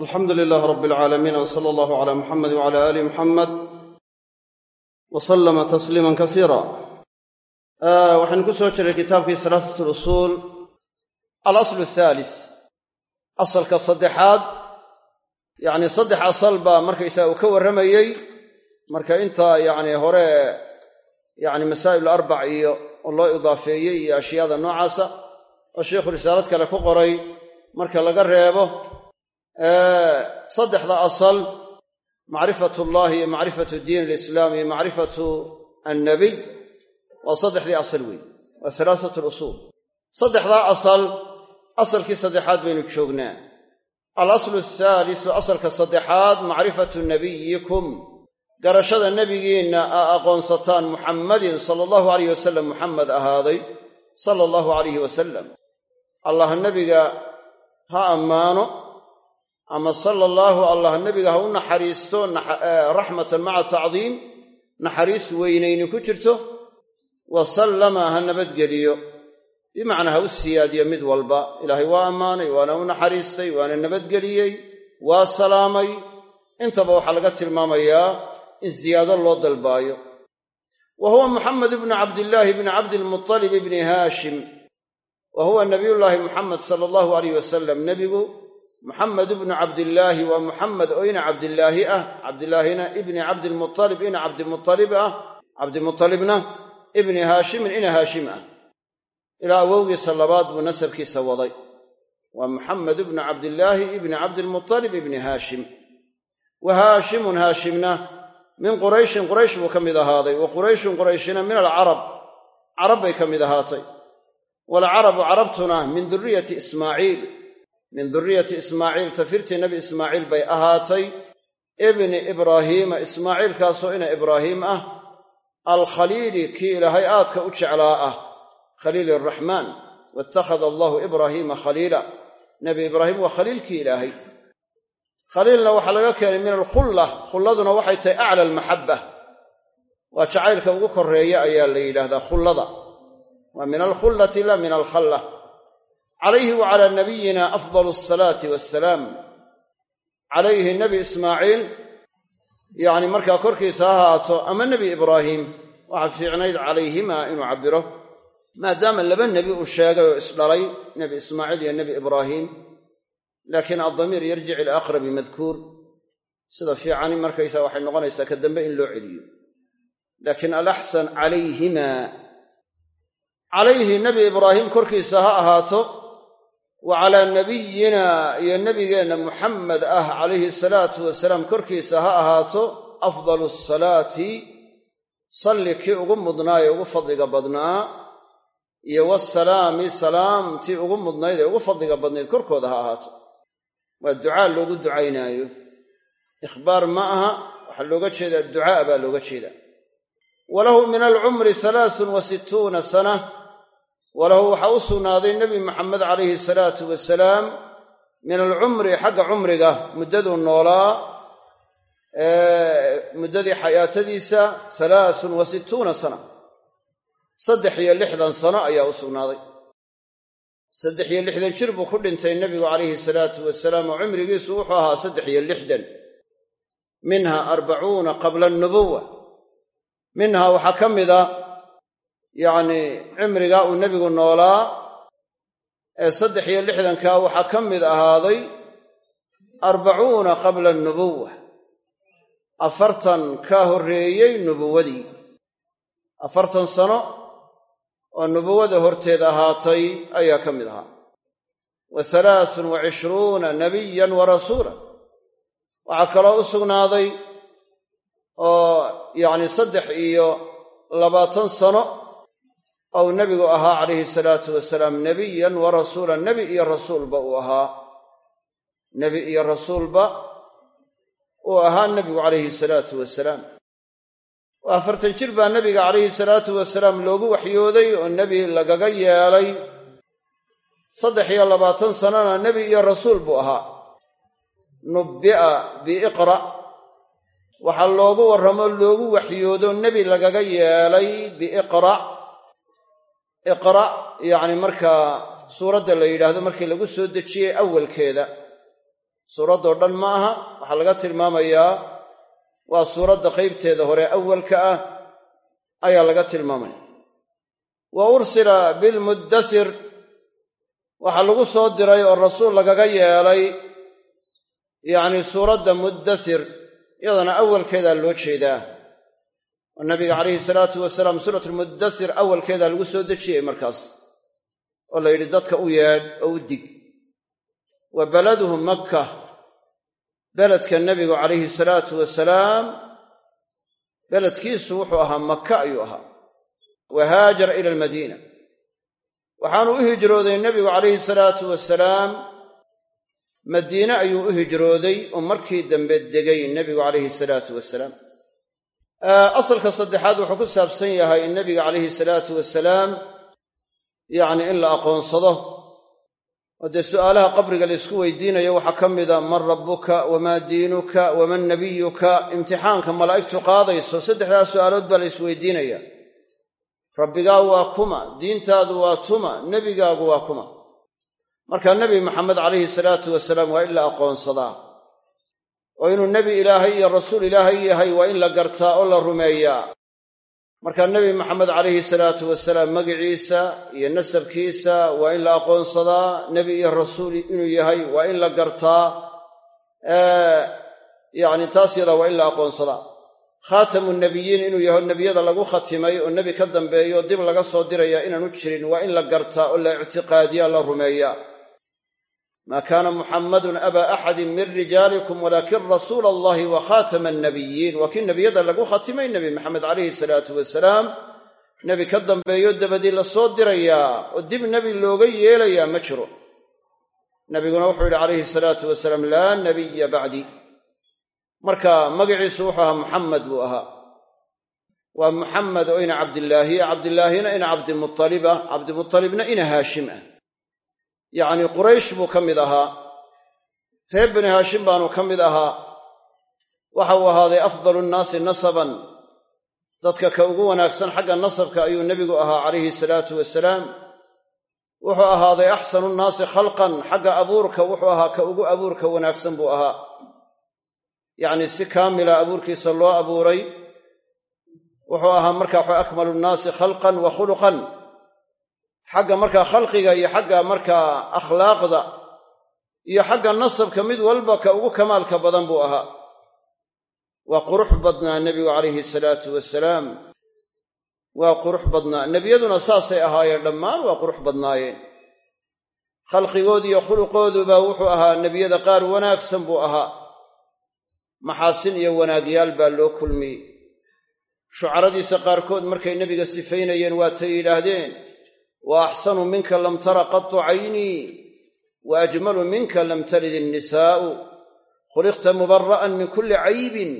alxamdu lilaah rab alcaalamiin w sala allahu cala muxamed wcala aali muxamed wa sallama tasliiman kasiira waxaynu ku soo jiray kitaabkii salaasat lusuul alaslu ahaalis asalka saddexaad. Yacni saddex asal baa markaysaga uu ka warramayey. Marka intaa yacni hore yacni masaa'il arbac iyo oo loo idaafeeyey iyo ashyaada noocaasa oo sheikhu risaalad kale ku qoray marka laga reebo saddexda asal macrifat ullahi iyo macrifatu diin alislaam iyo macrifatu annabiy waa saddexdii asal weeye waa halaasat lusuul saddexdaa asal asalkii saddexaad baynu joognaa. Alaslu athaalisu asalka saddexaad macrifatu nabiyikum. Garashada nebigiinna aa aqoonsataan muxammadin sala allahu alayh wasalam muxamed ahaaday sala allahu alayhi wasalam allah nebiga ha ammaano ama sala allaahu allah nebiga ha u naxariisto raxmatan maca tacdiim naxariis weynayni ku jirto wa sallama ha nabadgeliyo. Bimacnaa ha u siyaadiyo mid walba. Ilaahay waa ammaanay waana u naxariistay waana nabadgeliyey waa salaamay. Intaba waxaa laga tilmaamayaa in siyaado loo dalbaayo. Wa huwa muxamed ibnu cabdillaahi bni cabdilmutalib ibni haashim. Wa huwa nabiyullaahi muxamed sala allahu alayh wasalam nebigu muxamed ibnu cabdillaahi waa muxamed oo ina cabdillaahi ah. Cabdillaahina ibni cabdilmutalib ina cabdimutalib ah. Cabdimutalibna ibni haashimin ina haashim ah. Ilaa awowgiisa labaad buu nasabkiisa waday. Waa muxamed ibnu cabdillaahi ibni cabdilmutalib ibni haashim wa haashimun haashimna min qurayshin quraysh buu ka mid ahaaday. Wa qurayshun qurayshina min alcarab carab bay ka mid ahaatay. Waalcarabu carabtuna min duriyati ismaaciil min duriyati ismaaciil. Tafirtii nebi ismaaciil bay ahaatay. Ibni ibraahiima ismaaciilkaasoo ina ibraahiim ah alkhaliili kii ilaahay aadka u jeclaa ah khaliili araxmaan waittakhada allahu ibraahiima khaliila. Nebi ibraahim waa khaliilkii ilaahay. Khaliilna waxaa laga keenay min alkhulla khulladuna waxay tahay acla almaxabba waa jacaylka ugu koreeya ayaa la yidhaahdaa khullada. Waa min alkhullati la min alkhalla calayhi wa calaa nabiyina afdalu asalaati wassalaam calayhi nebi ismaaciil yacni markaa korkiisa ha haato ama nebi ibraahiim waxaa fiicnayd calayhimaa inuu cabbiro maadaama laba nebi uu sheegay oo isdhalay nebi ismaaciil iyo nebi ibraahiim laakiin addamiir yarjic ila aqrabi madkuur. Sida fiicani markaysaa waxay noqonaysaa ka dambe in loo celiyo. Laakiin alaxsan calayhimaa calayhi nebi ibraahim korkiisa ha ahaato wa calaa nabiyina iyo nebigeenna muxamed ah calayhi salaatu wasalaam korkiisa ha ahaato afdalu asalaati salli kii ugu mudnaa ee ugu fadliga badnaa iyo wasalaami salaamtii ugu mudnayd ee ugu fadliga badnayd korkooda ha ahaato. Waa ducaa loogu ducaynaayo. Ikhbaar ma aha waxaa looga jeedaa ducaa baa looga jeedaa. Walahu min alcumri halaasun wa sittuuna sana walahu waxaa u sugnaaday nebi maxamed calayhi salaatu wasalaam min alcumri xagga cumriga muddaduu noolaa muddadii xayaatadiisa halaasun wa sittuuna sana. Saddex iyo lixdan sano ayaa u sugnaaday. Saddex iyo lixdan jir buu ku dhintay nebigu calayhi salaatu wasalaam oo cumrigiisu wuxuu ahaa saddex iyo lixdan. Minha arbacuuna qabla alnubuwa minha waxaa ka mida yacnii cimrigaa uu nebigu noolaa ee saddex iyo lixdankaa waxaa ka mid ahaaday arbacuuna qabla alnubuwa afartan ka horreeyey nubuwadii. Afartan sano oo nubuwada horteed ahaatay ayaa ka mid ahaa. Wa halaasun wa cishruuna nabiyan wa rasuula waxaa kaloo u sugnaaday oo yacni saddex iyo labaatan sano ou nebigu ahaa calayhi salaatu wasalaam nebiyan wa rasuulan nebi iyo rasuulba uu ahaa. Nebi iyo rasuulba uu ahaa nebigu calayhi salaatu wasalaam. Oo afartan jir baa nebiga calayhi salaatu wasalaam loogu waxyooday oo nebi lagaga yeelay. Saddex iyo labaatan sanona nebi iyo rasuul buu ahaa. Nubbi'a biiqra' waxaa loogu warramo loogu waxyoodo nebi lagaga yeelay biiqra' iqra' yacni markaa suuradda la yidhaahdo markii lagu soo dejiyey awalkeeda. Suuraddoo dhan ma aha waxaa laga tilmaamayaa waa suuradda qaybteeda hore awalka ah ayaa laga tilmaamaya. Wa ursila bilmuddasir waxaa lagu soo diray oo rasuul lagaga yeelay yacnii suuradda muddasir iyadana awalkeedaa loo jeedaa oo nabiga calayhi salaatu wasalaam suuratulmuddasir awalkeedaa lagu soo dejiyey markaas oo la yidhi dadka u yeedh oo u dig. Wa baladuhu makka beledka nebigu calayhi salaatu wasalaam beledkiisu wuxuu ahaa maka ayuu ahaa. Wa haajara ila almadiina. Waxaanu u hijrooday nebigu calayhi salaatu wasalaam madiine ayuu u hijrooday oo markii dambe degay nebigu calayhi salaatu wasalaam asalka saddexaad wuxuu ku saabsan yahay in nebiga calayhi salaatu wasalaam yacni in la aqoonsado. Oo dee su'aalaha qabriga la isku weydiinayo waxaa ka mida man rabbuka wamaa diinuka waman nabiyuka. Imtixaanka malaa'igtu qaadayso saddexdaas su'aalood baa la isweydiinaya rabbigaa waa kuma diintaadu waa tuma nebigaagu waa kuma. Marka nebi maxamed calayhi salaatu wasalaam waa in la aqoonsadaa oo inuu nebi ilaahay iyo rasuul ilaahay yahay waa in la gartaa oo la rumeeyaa. Marka nebi maxamed calayhi salaatu wasalaam magiciisa iyo nasabkiisa waa in la aqoonsadaa nebi iyo rasuul inuu yahay waa in la gartaa yacni taas yadaa waa in la aqoonsadaa. Khaatamu nebiyiin inuu yaho nebiyada lagu khatimay oo nebi ka dambeeyo dib laga soo diraya inaanu jirin waa in la gartaa oo la ictiqaadiya la rumeeyaa maa kaana muxammadun abaa axadin min rijaalikum walaakin rasuula allahi wa khaatama annabiyiin waa kii nebiyada lagu khatimay nebi maxamed calayhi salaatu wasalaam nebi ka dambeeyo dabadii la soo dirayaa oo dib nebi looga yeelayaa ma jiro nebiguna wuxuu yidhi calayhi salaatu wasalaam laa nabiya bacdi marka magaciisu wuxuu ahaa muxamed buu ahaa waa muxamed oo ina cabdilaahiya cabdilaahina ina cabdimualibah cabdimualibna ina haashim ah yacnii quraysh buu ka mid ahaa. Reer bani haashim baanu ka mid ahaa. Waxa uu ahaaday afdalu nnaasi nasaban. Dadka ka ugu wanaagsan xagga nasabka ayuu nebigu ahaa calayhi salaatu wasalaam wuxuu ahaaday axsanu nnaasi khalqan. Xagga abuurka wuxuu ahaa ka ugu abuurka wanaagsan buu ahaa. Yacnii si kaamila abuurkiisa loo abuuray wuxuu ahaa marka waxa akmalu nnaasi khalqan wa khuluqan xagga markaa khalqiga iyo xagga markaa akhlaaqda iyo xagga nasabka mid walba ka ugu kamaalka badan buu ahaa. Waa qurux badnaa nebigu calayhi salaatu wasalaam waa qurux badnaa. Nebiyaduna saasay ahaayeen dhammaan waa qurux badnaayeen khalqigood iyo khuluqooduba wuxuu ahaa nebiyada qaar wanaagsan buu ahaa. Maxaasin iyo wanaagyaal baa loo kulmiyey. Shucaradiisa qaarkood markay nebiga sifaynayeen waatay yidhaahdeen wa axsanu minka lam tara qatu caynii wa ajmalu minka lam talid innisaa'u khuliqta mubara'an min kulli caybin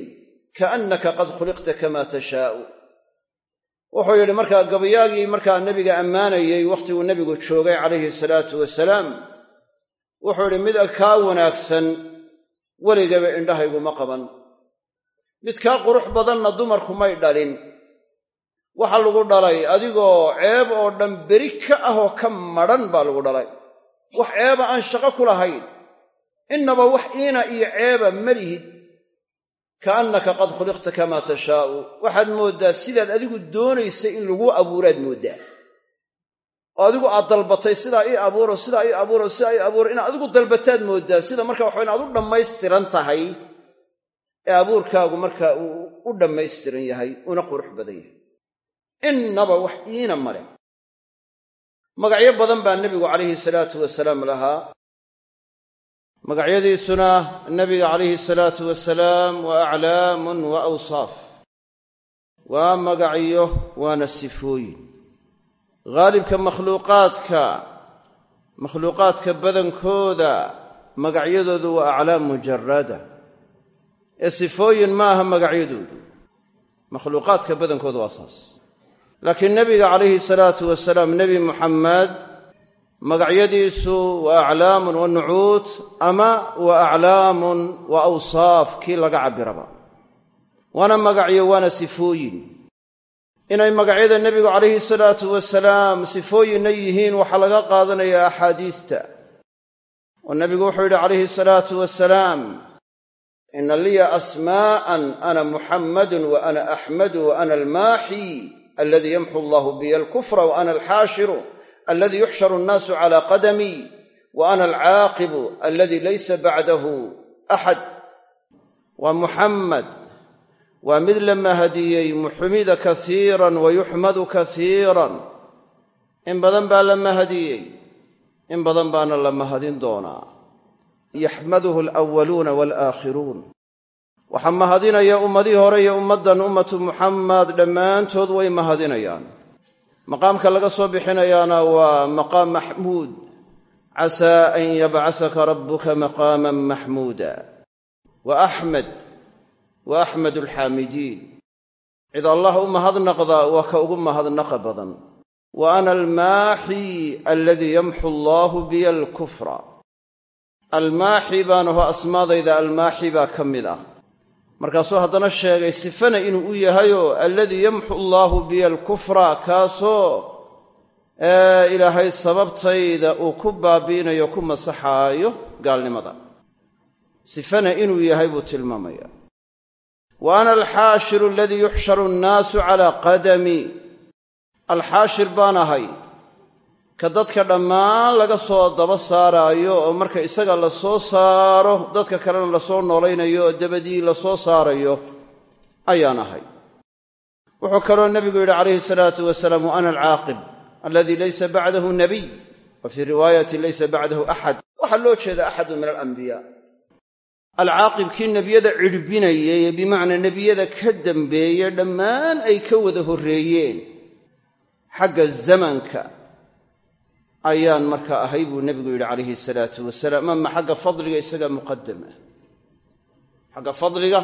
kaannaka qad khuliqta kama tashaa'u. Wuxuu yidhi markaa gabayaagii markaa nebiga ammaanayey wakhtiguu nebigu joogay calayhi salaatu wasalaam wuxuu yidhi mid kaa wanaagsan weligaba indhahayguma qaban. Mid kaa qurux badanna dumarku may dhalin waxa lagu dhalay adigoo ceeb oo dhan beri ka ah oo ka madhan baa lagu dhalay. Wax ceeba aan shaqo ku lahayn. Innaba wax iina iyo ceeba malihid kaannaka qad khuliqta kamaa tashaa'u. Waxaad mooddaa sidaad adigu doonaysa in lagu abuuraad mooddaa. Oo adigu aad dalbatay sidaa ii abuuro sidaa ii abuuro sidaa ii abuuro inaad adigu dalbataad mooddaa sida marka waxa inaad u dhammaystiran tahay ee abuurkaagu markaa uu u dhammaystiran yahay una qurux badan yahay innaba wax iina male. Magacyo badan baa nebigu calayhi salaatu wasalaam lahaa. Magacyadiisuna nebiga calayhi salaatu wasalaam waa aclaamun wa awsaaf. Waa magacyo waana sifooyin. Haalibka makhluuqaadka makhluuqaadka badankooda magacyadoodu waa aclaam mujarada ee sifooyin maaha magacyadoodu. Makhluuqaadka badankooda waa saas laakiin nebiga calayhi salaatu wasalaam nebi muxammed magacyadiisu waa aclaamun wa nucuud ama wa aclaamun wa awsaaf kii laga cabbiraba. Waana magacyo waana sifooyin. Inay magacyada nebigu calayhi salaatu wasalaam sifooyinna yihiin waxaa laga qaadanayaa axaadiista. Oo nebigu wuxuu yidhi calayhi salaatu wasalaam ina liya asmaa'an ana muxammadun wa ana axmadu wa ana almaaxi aladii yamxu allahu biya alkufra wa ana alxaashiru aladii yuxsharu annaasu calaa qadamii wa ana alcaaqibu aladii laysa bacdahu axad waa muxammad waa mid la mahadiyey muxmida kasiiran wa yuxmadu kasiiran in badan baa la mahadiyey in badan baana la mahadin doonaa. Yaxmaduhu alawaluuna waalaakhiruun waxaa mahadinaya ummadii hore iyo ummaddan ummatu muxamed dhammaantood way mahadinayaan. Maqaamka laga soo bixinayaana waa maqaam maxmuud. Casaa an yabcasaka rabbuka maqaaman maxmuuda. Wa axmed wa axmed alxaamidiin cid allah u mahadnaqda waa ka ugu mahadnaqa badan. Wa ana almaaxi aladii yamxu allaahu biya alkufra almaaxi baanaho asmaadayda almaaxi baa ka mid ah markaasuu haddana sheegay sifana inuu u yahayoo alladii yamxu allaahu biya alkufra kaasoo ilaahay sababtayda uu ku baabi'inayo ku masaxaayo gaalnimada sifana inuu yahay buu tilmaamaya wa ana alxaashiru aladii yuxsharu annaasu calaa qadami. Alxaashir baan ahay ka dadka dhammaan laga soo daba saaraayo oo marka isaga la soo saaro dadka kalena la soo noolaynayo oo dabadii la soo saarayo ayaan ahay. Wuxuu kaloo nebigu yidhi calayhi salaatu wasalaam wa ana alcaaqib aladii laysa bacdahu nabiy wa fii riwaayati laysa bacdahu axad. Waxaa loo jeeda axadu min alambiyaa alcaaqib kii nebiyada cidhbinayay bimacnaa nebiyada ka dambeeye dhammaan ay ka wada horreeyeen xagga zamanka ayaan markaa ahay buu nebigu yidhi calayhi salaatu wasalaam ama xagga fadliga isaga muqadam xagga fadliga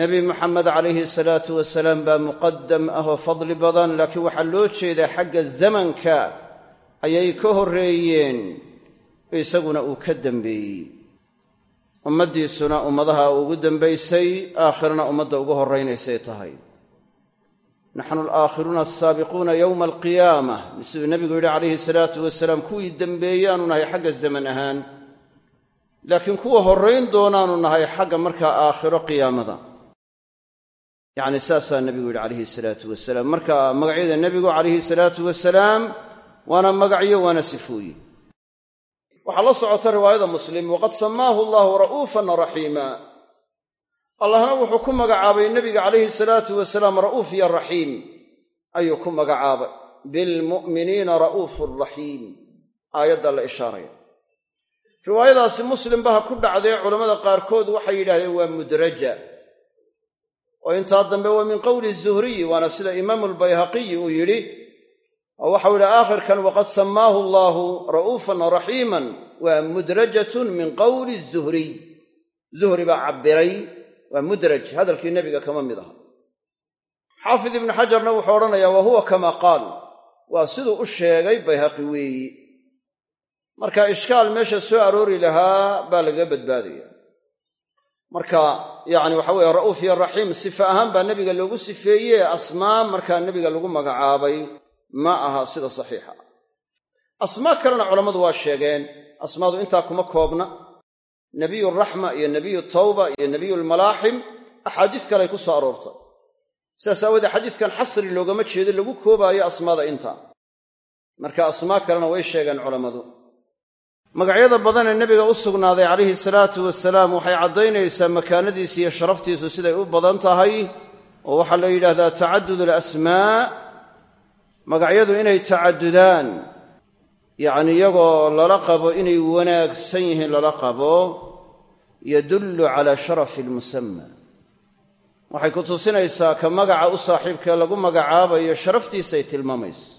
nebi moxamed calayhi salaatu wasalaam baa muqadam ah oo fadli badan laakiin waxaa loo jeedaa xagga zamanka ayay ka horreeyeen isaguna uu ka dambeeyey. Ummaddiisuna ummadaha ugu dambaysay aakhirana ummadda ugu horraynaysay tahay naxnu alaakhiruuna alsaabiquuna yowma alqiyaama siduu nebigu yidhi calayhi salaatu wasalaam kuwii dembeeyaanu nahay xagga zaman ahaan laakiin kuwa horrayn doonaanu nahay xagga markaa aakhiro qiyaamada yacni saasaa nebigu yidhi calayhi salaatu wasalaam marka magacyada nebigu calayhi salaatu wasalaam waana magacyo waana sifooye waxaa la socota riwaayada muslim waqad samaahu allahu ra'uufan raxiima allahna wuxuu ku magacaabay nebiga calayhi salaatu wasalaam ra'uuf iyo raxiim ayuu ku magacaabay. Bilmu'miniina ra'uufun raxiim aayaddaa la ishaaraya. Riwaayadaasi muslimba ha ku dhacdee culammada qaarkood waxay yidhahdeen waa mudraja. Oo intaa dambe waa min qowli zuhriyi waana sida imaamu albayhaqiyi uu yidhi oo waxau yidhi aakhirkan waqad samaahu allaahu ra'uufan raxiiman waa mudrajatun min qowli zuhriy zuhri baa cabbiray waa mudraj hadalkii nebiga kama mid aha. Xaafid ibnu xajarna wuxuu odhanayaa wa huwa kamaa qaal. Waa siduu u sheegay bayhaqi weeyi. Marka ishkaal meesha soo aroori lahaa baa lagaga badbaadaya. Marka yacni waxa weeye ra'uuf iyo raxiim sifa ahaan baa nebiga loogu sifeeye asmaa markaa nebiga lagu magacaabay. Ma aha sida saxiixa. Asmaa kalena culammadu waa sheegeen. Asmaadu intaa kuma koobna nebiyu raxma iyo nebiyu tawba iyo nebiyu lmalaaxim axaadiis kaley ku soo aroortay sidaas aawoodee xadiiskan xasri loogama jeedo lagu koobaayo asmaada intaa marka asmaa kalena way sheegeen culammadu. Magacyada badan ee nebiga u sugnaaday calayhi salaatu wasalaam waxay caddaynaysaa makaanadiisa iyo sharaftiisu siday u badan tahay oo waxaa la yidhaahdaa tacadud alasmaa magacyadu inay tacadudaan yacni iyagoo lala qabo inay wanaagsan yihiin lala qabo yadullu calaa sharafi almusama waxay ku tusinaysaa ka magaca u saaxiibkee lagu magacaabayo sharaftiisay tilmaamaysa.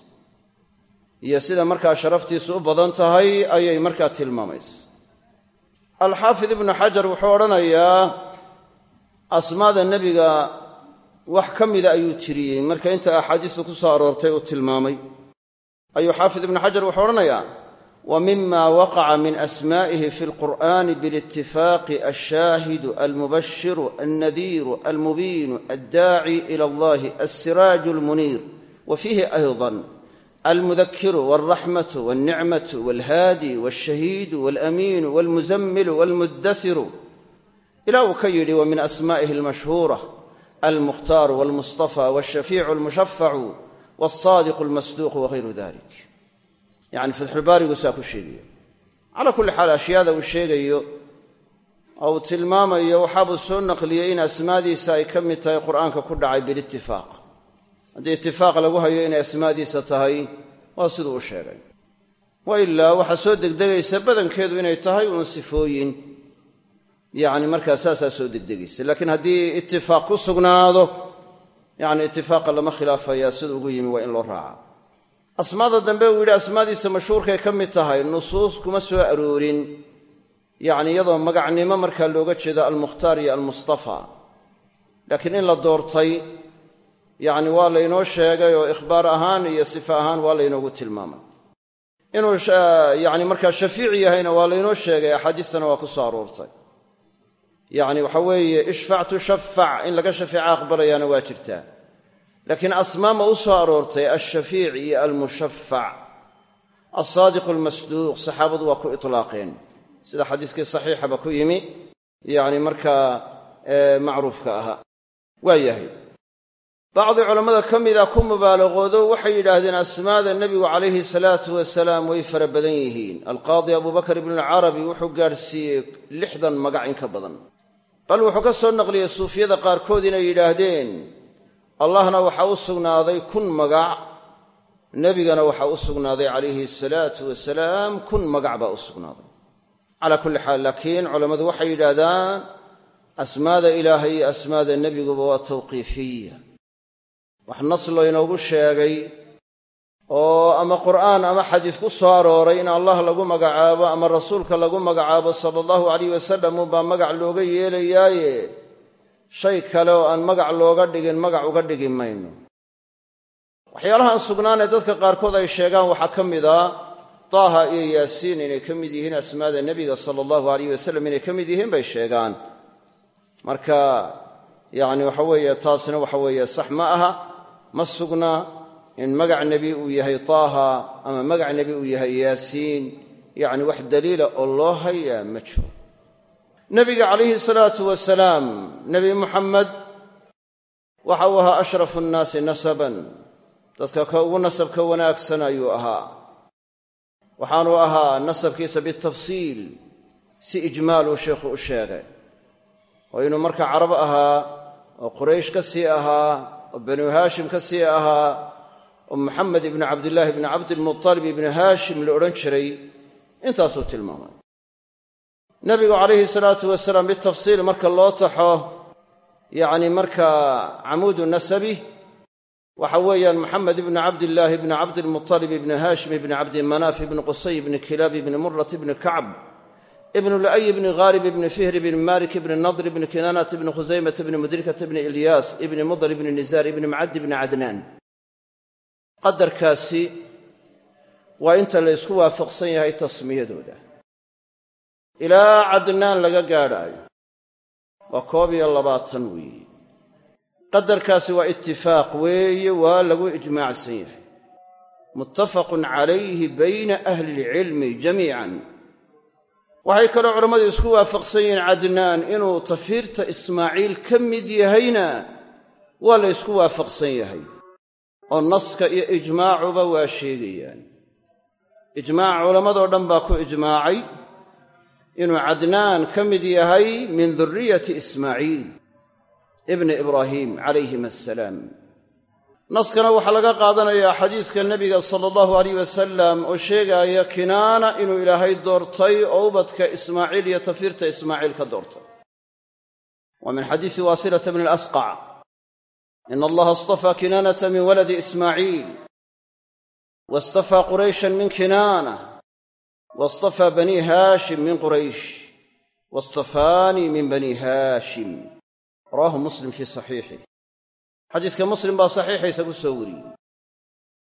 Iyo sida markaa sharaftiisu u badan tahay ayay markaa tilmaamaysa. Alxaafid ibnu xajar wuxuu odhanayaa asmaada nebiga wax ka mida ayuu tiriyey. Marka inta axaadiistu ku soo aroortay uu tilmaamay ayuu xaafid ibnu xajar wuxuu odhanayaa wa mima waqaca min asmaa'ihi fi lqur'ani bilitifaaqi alshaahidu almubashiru alnadiiru almubiinu addaaci ila allahi alsiraaju almuniir. Wa fiihi aydan almudakiru walraxmatu walnicmatu walhaadi walshahiidu walamiinu walmuzammilu walmuddasiru ilaa uu ka yidhi wa min asmaa'ihi almashhuura almukhtaaru walmustafa walshafiicu almushafacu walsaadiqu almasduuqu wagayru dalik yacni fatxulbaarigu saa ku sheegaya calaa kulli xaal ashyaada uu sheegayo oo uu tilmaamayo waxaabuu soo naqliyey in asmaadiisa ay ka mid tahay qur'aanka ku dhacay bilitifaaq haddii itifaaq lagu hayo inay asmaadiisa tahay waa siduu u sheegay wa ilaa waxaa soo degdegaysa badankeedu inay tahay uun sifooyin yacni markaa saasaa soo yacni itifaaqa lama khilaafayaa sida ugu yimi waa in loo raaca asmaada dambe uu yidhi asmaadiisa mashhuurkay ka mid tahay nusuus kuma soo aroorin. Yacni iyadoo magacnimo markaa looga jeedo almukhtaar iyo almustafa. Laakiin in la doortay yacni waa laynoo sheegay oo ikhbaar ahaan iyo sifa ahaan waa laynoogu tilmaamay. Inuu yacni markaa shafiic yahayna waa laynoo sheegay axaadiistana waa ku soo aroortay yacni waxa weeye ishfac tushafac in laga shafeeco aqbalayaana waa jirtaa. Laakiin asmaama u soo aroortay alshafiic iyo almushafac alsaadiqu almasduuq saxaabadu waa ku itlaaqeen. Sida xadiiskii saxiixaba ku yimi yacni markaa macruufka ahaa waa yahay. Bacdi culammada ka mida ku mubaalaqoodo waxay yidhaahdeen asmaada nebigu calayhi salaatu wasalaam way fara badan yihiin. Alqaadi abubakar ibnualcarabi wuxuu gaadhsiiyey lixdan magac in ka badan bal wuxuu ka soo naqliyey suufiyada qaarkood inay yidhaahdeen allahna waxaa u sugnaaday kun magac nebigana waxaa u sugnaaday calayhi salaatu wasalaam kun magac baa u sugnaaday. Calaa kulli xaal laakiin culammadu waxay yidhaahdaan asmaada ilaahay iyo asmaada nebiguba waa tawqiifiya. Wax nas laynoogu sheegay oo ama qur'aan ama xadiis ku soo arooray in allah lagu magacaabo ama rasuulka lagu magacaabo sala allahu alayh wasalam unbaa magac looga yeelayaaye. Shay kale oo aan magac looga dhigin magac uga dhigi mayno. Waxyaalahaan sugnaanee dadka qaarkood ay sheegaan waxaa ka mid a taaha iyo yaasiin inay ka mid yihiin asmaada nebiga sala allahu alayh wasalam inay ka mid yihiin bay sheegaan. Marka yacni waxa weeye taasina waxa weeye sax ma aha ma sugna in magac nebi uu yahay taaha ama magac nebi uu yahay yaasiin yacni wax daliila oo loo hayaa ma jiro. Nebiga calayhi salaatu wasalaam nebi muxamed waxa uu ahaa ashrafu nnaasi nasaban. Dadka ka ugu nasabka wanaagsan ayuu ahaa. Waxaanuu ahaa nasabkiisa bitafsiil si ijmaaluu sheikhu u sheegay. Oo inuu marka carab ahaa oo quraysh ka sii ahaa oo banu haashim ka sii ahaa oo maxamed ibnu cabdillaahi ibni cabdilmutalib ibni haashim la odhan jiray intaasuu tilmaamay. Nebigu calayhi salaatu wasalaam bitafsiil marka loo taxo yacni markaa camuudu nasabi waxa weeyaan maxamed ibni cabdillaahi ibni cabdilmutalib ibni haashim ibni cabdimanaaf ibni qusay ibni kilaab ibni murat ibni kacb ibnu lu'ay ibni ghalib ibni fihr ibni malik ibni nadr ibni kinaanat ibni khusaymat ibni mudrikat ibni ilyaas ibni mudar ibni nizaar ibni macad ibni cadnaan qadarkaasi waa inta la ysku waafaqsan yahay tasmiyadooda. Ilaa cadnaan laga gaadhaayo. Waa koob iyo labaatan weeye qadarkaasi waa itifaaq weeye waa lagu ijmaacsan yahay. Muttafaqun calayhi bayna ahli ilcilmi jamiican. Waxay kaloo culammadu isku waafaqsan yihiin cadnaan inuu tafiirta ismaaciil ka mid yahayna waa la ysku waafaqsan yahay oo naska iyo ijmaacuba waa sheegayaan. Ijmaac culammadoo dhan baa ku ijmaacay inuu cadnaan ka mid yahay min duriyati ismaaciil ibni ibraahiim calayhim assalaam naskana waxaa laga qaadanayaa xadiiska nebiga sala allahu alayh wasalam oo sheegaaya kinaana inuu ilaahay doortay oo ubadka ismaaciil iyo tafiirta ismaaciil ka doortay. Wa min xadiisi waasilata bni alasqac ina allaha astafaa kinaanata min waladi ismaaciil wastafaa qurayshan min kinaana wastafaa bani haashim min quraysh wastafaanii min bani haashim rawaahu muslim fii saxiixih xadiiska muslim baa saxiixiisa ku soo wariyey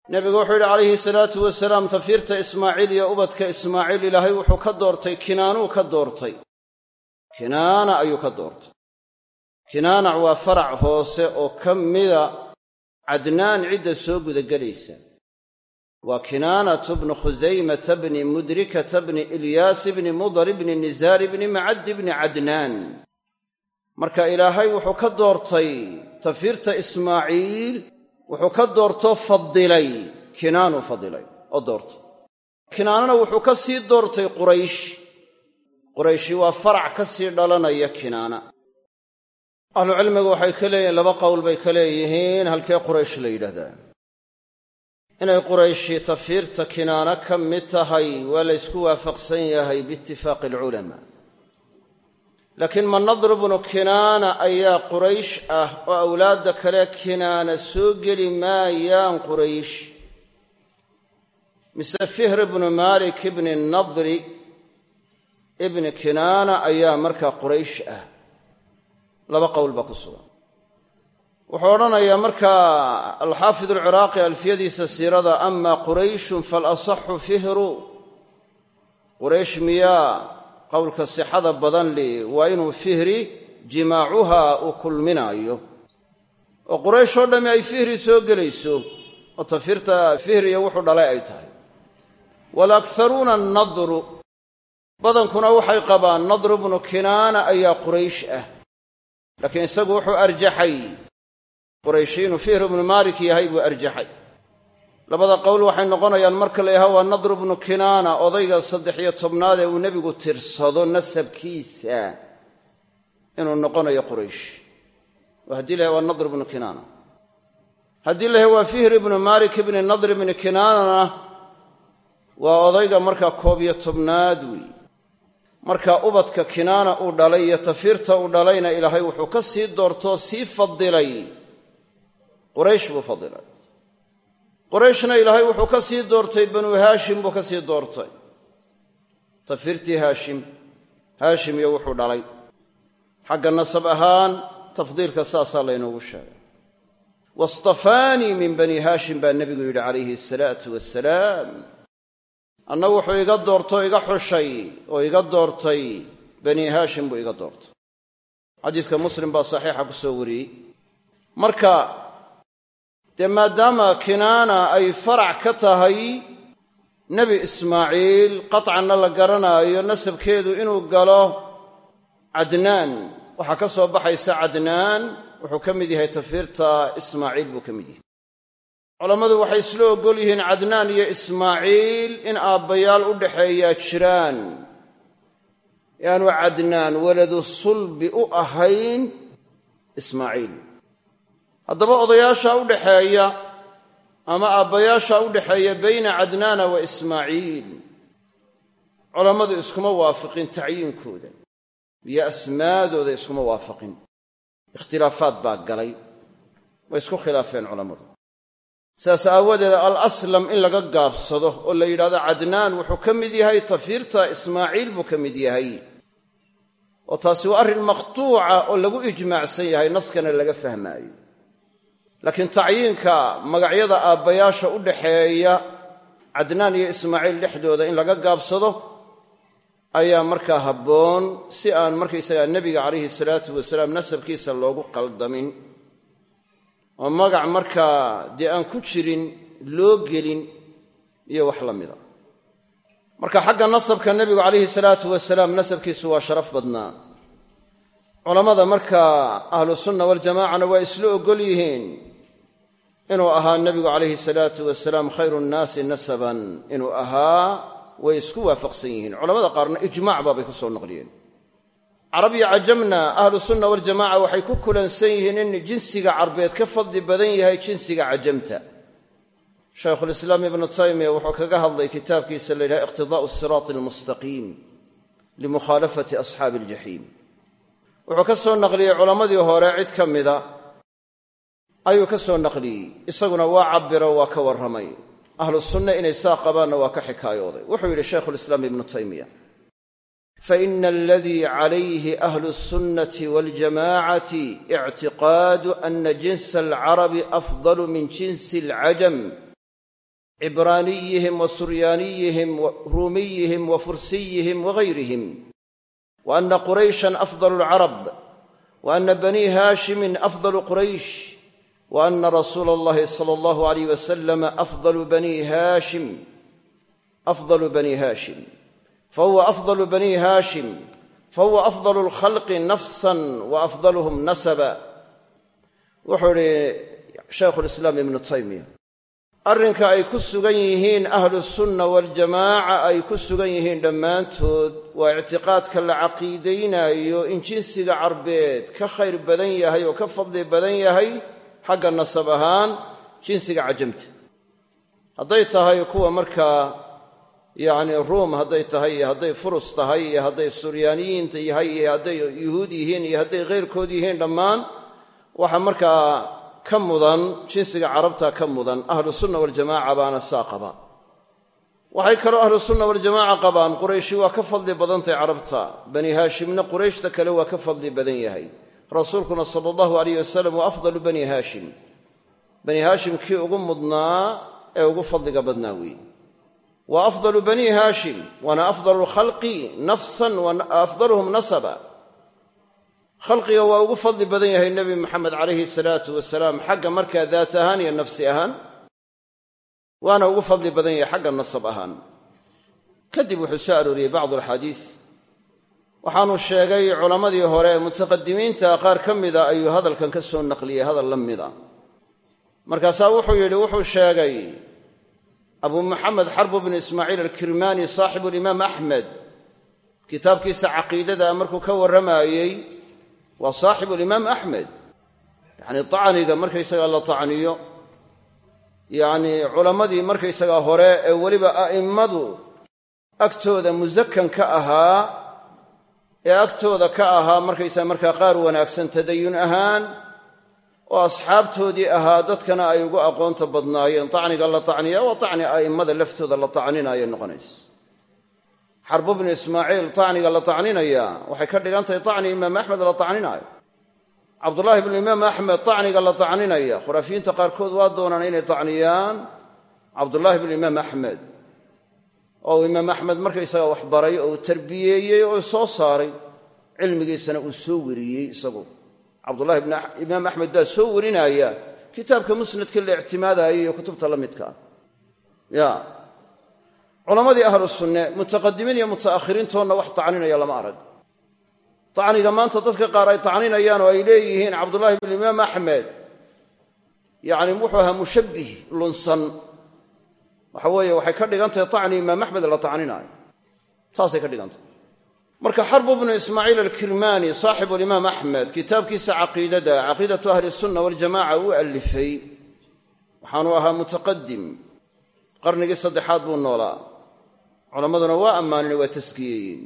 nebigu wuxuu yidhi calayhi salaatu wasalaam tafiirta ismaaciil iyo ubadka ismaaciil ilaahay wuxuu ka doortay kinaanuu ka doortay kinaana ayuu ka doortay kinaanac waa farac hoose oo ka mida cadnaan cidda soo gudagelaysa. Waa kinaanatu bnu khusaymata bni mudrikata bni ilyaas bni mudar bni nisaar bni macaddi bni cadnaan marka ilaahay wuxuu ka doortay tafiirta ismaaciil wuxuu ka doortoo fadilay. Kinaanuu fadilay oo doortay. Kinaanana wuxuu ka sii doortay quraysh. Qurayshi waa farac ka sii dhalanaya kinaana ahlucilmigu waxay ka leeyihiin laba qowl bay ka leeyihiin halkee quraysh la yidhahdaa inay qurayshi tafiirta kinaana ka mid tahay waa la ysku waafaqsan yahay biitifaaqi alculamaa. Laakiin manadru bnu kinaana ayaa quraysh ah oo awlaadda kale kinaana soo geli maayaan quraysh. Mise fihr ibnu malik ibni nadri ibni kinaana ayaa markaa quraysh ah laba qowl baa ku sugan. Wuxuu odhanayaa markaa alxaafid alciraaqi alfiyadiisa siirada ama qurayshun faalasaxu fihru. Quraysh miyaa qowlka sixada badan li waa inuu fihri jimaacuha uu kulminaayo. Oo quraysh oo dhammi ay fihri soo gelayso oo tafirta fihriya wuxuu dhalay ay tahay. Walaakharuuna annadru. Badankuna waxay qabaan nadru bnu kinaana ayaa quraysh ah laakiin isagu wuxuu arjaxay. Qurayshi inuu fihr ibnu maalik yahay buu arjaxay. Labada qowl waxay noqonayaan marka la yahaa waa nadru bnu kinaana odayga saddex iyo tobnaad ee uu nebigu tirsado nasabkiisa inuu noqonayo quraysh. Haddii la waa nadr ibnu kinaana. Haddii la yahay waa fihr ibnu maalik ibni nadr ibni kinaanana waa odayga markaa koob iyo tobnaad weeye marka ubadka kinaana uu dhalay iyo tafiirta uu dhalayna ilaahay wuxuu ka sii doortoo sii fadilay. Quraysh buu fadilay. Qurayshna ilaahay wuxuu ka sii doortay banuu haashim buu ka sii doortay. Tafiirtii haashim haashim iyo wuxuu dhalay. Xagga nasab ahaan tafdiilka saasaa laynoogu sheegay. Wastafaanii min bani haashim baa nebigu yidhi calayhi asalaatu wasalaam anna wuxuu iga doortoo iga xushay oo iga doortay bani haashim buu iga doortay xadiiska muslim baa saxiixa ku soo wariyey. Marka dee maadaama kinaana ay farac ka tahay nebi ismaaciil qatcanna la garanaayo nasabkeedu inuu galo cadnaan. Waxaa ka soo baxaysa cadnaan wuxuu ka mid yahay tafiirta ismaaciil buu ka mid yahay culammadu waxay isla oggol yihiin cadnaan iyo ismaaciil in aabbayaal u dhaxeeyaa jiraan. Yaanu cadnaan waladu sulbi u ahayn ismaaciil. Haddaba odayaashaa u dhaxeeya ama aabbayaashaa u dhaxeeya bayna cadnaana wa ismaaciil. Culammadu iskuma waafiqin tacyiinkooda. Iyo asmaadooda iskuma waafaqin. Ikhtilaafaad baa galay. Way isku khilaafeen culammadu saas aawadeed al aslam in laga gaabsado oo la yidhahdo cadnaan wuxuu ka mid yahay tafiirta ismaaciil buu ka mid yahay. Oo taasi waa arrin maqtuuca oo lagu ijmaacsan yahay naskana laga fahmaayo. Laakiin tacyiinka magacyada aabbayaasha u dhaxeeya cadnaan iyo ismaaciil dhexdooda in laga gaabsado ayaa markaa habboon si aan markaysagaa nebiga calayhi salaatu wasalaam nasabkiisa loogu qaldamin oo magac markaa dee aan ku jirin loo gelin iyo wax la mida. Marka xagga nasabka nebigu calayhi salaatu wasalaam nasabkiisu waa sharaf badnaa. Culammada markaa ahlu sunna waljamacana waa isla oggol yihiin inuu ahaa nebigu calayhi salaatu wasalaam khayru nnaasi nasaban. Inuu ahaa way isku waafaqsan yihiin. Culamada qaarna ijmac baabay ku soo naqliyeen carab iyo cajamna ahlu sunna waljamaca waxay ku kulansan yihiin in jinsiga carbeed ka fadli badan yahay jinsiga cajamta shaykhulislaam ibnu taymiya wuxuu kaga hadlay kitaabkiisa la yidhaha iqtidaa'u siraati almustaqiim limukhaalafati asxaabi aljaxiim wuxuu ka soo naqliyey culammadii hore cid ka mida ayuu ka soo naqliyey. Isaguna waa cabiro waa ka warramay. Ahlu sunna inay saa qabaanna waa ka xikaayooday. Wuxuu yidhi shaykhulislaam ibnu taymiya faina aladii calayhi ahlu sunnati waljamacati ictiqaadu ana jinsa alcarabi afdalu min jinsi alcajam cibraaniyihim wa suryaaniyihim ruumiyihim wa fursiyihim wagayrihim wa ana qurayshan afdal alcarab wa ana banii haashimin afdalu quraysh wa ana rasuula allahi sala allahu alayh wasalam afdalu bani haashim afdalu bani haashim fahuwa afdalu bani haashim fahuwa afdalu lkhalqi nafsan wa afdaluhum nasaba wuxuu idhi shaykhulislaam ibnu taymiya arrinka ay ku sugan yihiin ahlusunna waljamaaca ay ku sugan yihiin dhammaantood waa ictiqaadka la caqiidaynayo in jinsiga carbeed ka khayr badan yahay oo ka fadli badan yahay xagga nasab ahaan jinsiga cajamta hadday tahay kuwa markaa yacni ruum hadday tahay iyo hadday furus tahay iyo hadday suryaaniyiinta yahay iyo hadday yuhuud yihiin iyo hadday khayrkood yihiin dhammaan waxa markaa ka mudan jinsiga carabta ka mudan ahlu sunna waljamaaca baana saa qaba. Waxay kaloo ahlu sunna waljamaaca qabaan qurayshi waa ka fadli badantahy carabta. Bani haashimna qurayshta kale waa ka fadli badan yahay. Rasuulkuna sala allahu alayh wasalam waa afdalu bani haashim. Bani haashim kii ugu mudnaa ee ugu fadliga badnaa weeye wa afdalu bani haashim waana afdalu lkhalqi nafsan wa afdaluhum nasaba. Khalqiga waa ugu fadli badan yahay nebi moxamed calayhi salaatu wasalaam xagga markaa daat ahaan iyo nafsi ahaan waana ugu fadli badan yahay xagga nasab ahaan. Kadib wuxuu soo arooriyey bacdu alxaadiis waxaanu sheegay culammadii hore ee mutaqadimiinta qaar ka mida ayuu hadalkan ka soo naqliyey hadal la mida markaasaa abu muxamed xarbu bnu ismaaciil alkirmaani saaxibu limaam axmed kitaabkiisa caqiidada markuu ka warramayey waa saaxibu limaam axmed yacni tacniga markaysagaa la tacniyo yacnii culammadii markaysagaa hore ee weliba a'immadu agtooda musakan ka ahaa ee agtooda ka ahaa markaysaga markaa qaar wanaagsan tadayun ahaan oo asxaabtoodii ahaa dadkana ay ugu aqoonta badnaayeen. Tacniga la tacniya waa tacni a'immada laftooda la tacninaya noqonaysa xarbu bnu ismaaciil tacniga la tacninaya waxay ka dhigan tahay tacni imaam axmed la tacninaayo. Cabdullaahi bnu imaam axmed tacniga la tacninaya. Khuraafiyiinta qaarkood waa doonaan inay tacniyaan cabdullaahi bnu imaam axmed. Oo uu imaam axmed markaysaga wax baray oo uu tarbiyeeyey oo soo saaray. Cilmigiisana uu soo weriyey isagu cabdullahi bn imaam axmed baa soo warinaya kitaabka musnadka la ictimaadaya iyo kutubta la midka. Ah ya. Culammadii ahlu sunne mutaqadimiin iyo muta'akhiriintoonna wax tacninaya lama arag. Tacniga maanta dadka qaar ay tacninayaan oo ay leeyihiin cabdullaahi bnu imaam axmed yacni wuxuu ahaa mushabbih lunsan. Waxa weeye waxay ka dhigan tahay tacni imaam axmed la tacninaayo. Taasay ka dhigan tahay marka xarbu bnu ismaaciil alkirmaani saaxibu limaam axmed kitaabkiisa caqiidada caqiidatu ahli sunna waljamaca uu alifay. Waxaanu ahaa mutaqadim qarnigii saddexaad buu noolaa. Culammaduna waa ammaaneen waa taskiyeeyeen.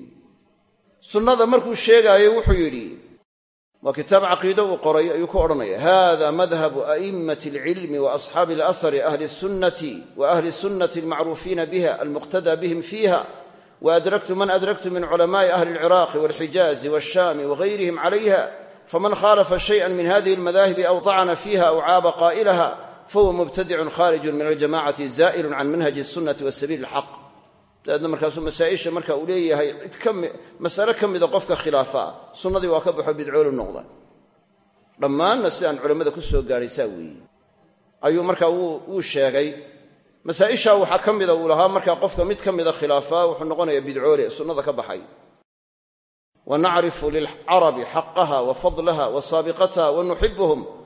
Sunnada markuu sheegaayo wuxuu yidhi waa kitaab caqiide uu qoray ayuu ku odhanaya hada madhabu a'immati alcilmi wa asxaabi alasari ahli sunnati wa ahli sunnati almacruufiina biha almuqtada bihim fiiha wa adraktu man adraktu min culamaa'i ahli alciraaqi walxijaazi walshaami wahayrihim calayha faman khaalafa shayan min hadihi almadaahibi aw dacana fiiha aw caaba qaa'ilaha fahuwa mubtadicun khaarijun min aljamacati zaa'ilun can manhaji asunati wasabiili alxaq dabeedna markaasuu masaaisha marka uu leeyahay masale ka mida qofka khilaafaa sunnadii waa ka baxo bidcoolu noqda dhammaanna sidaan culammada ku soo gaadhaysaa weeye ayuu marka wuu sheegay masaa'ishaa waxaa ka mida uu lahaa markaa qofka mid ka mida khilaafaa wuxuu noqonayaa bidcoole sunnada ka baxay. Wa nacrifu lilcarabi xaqaha wa fadlaha wa saabiqataha wa nuxibuhum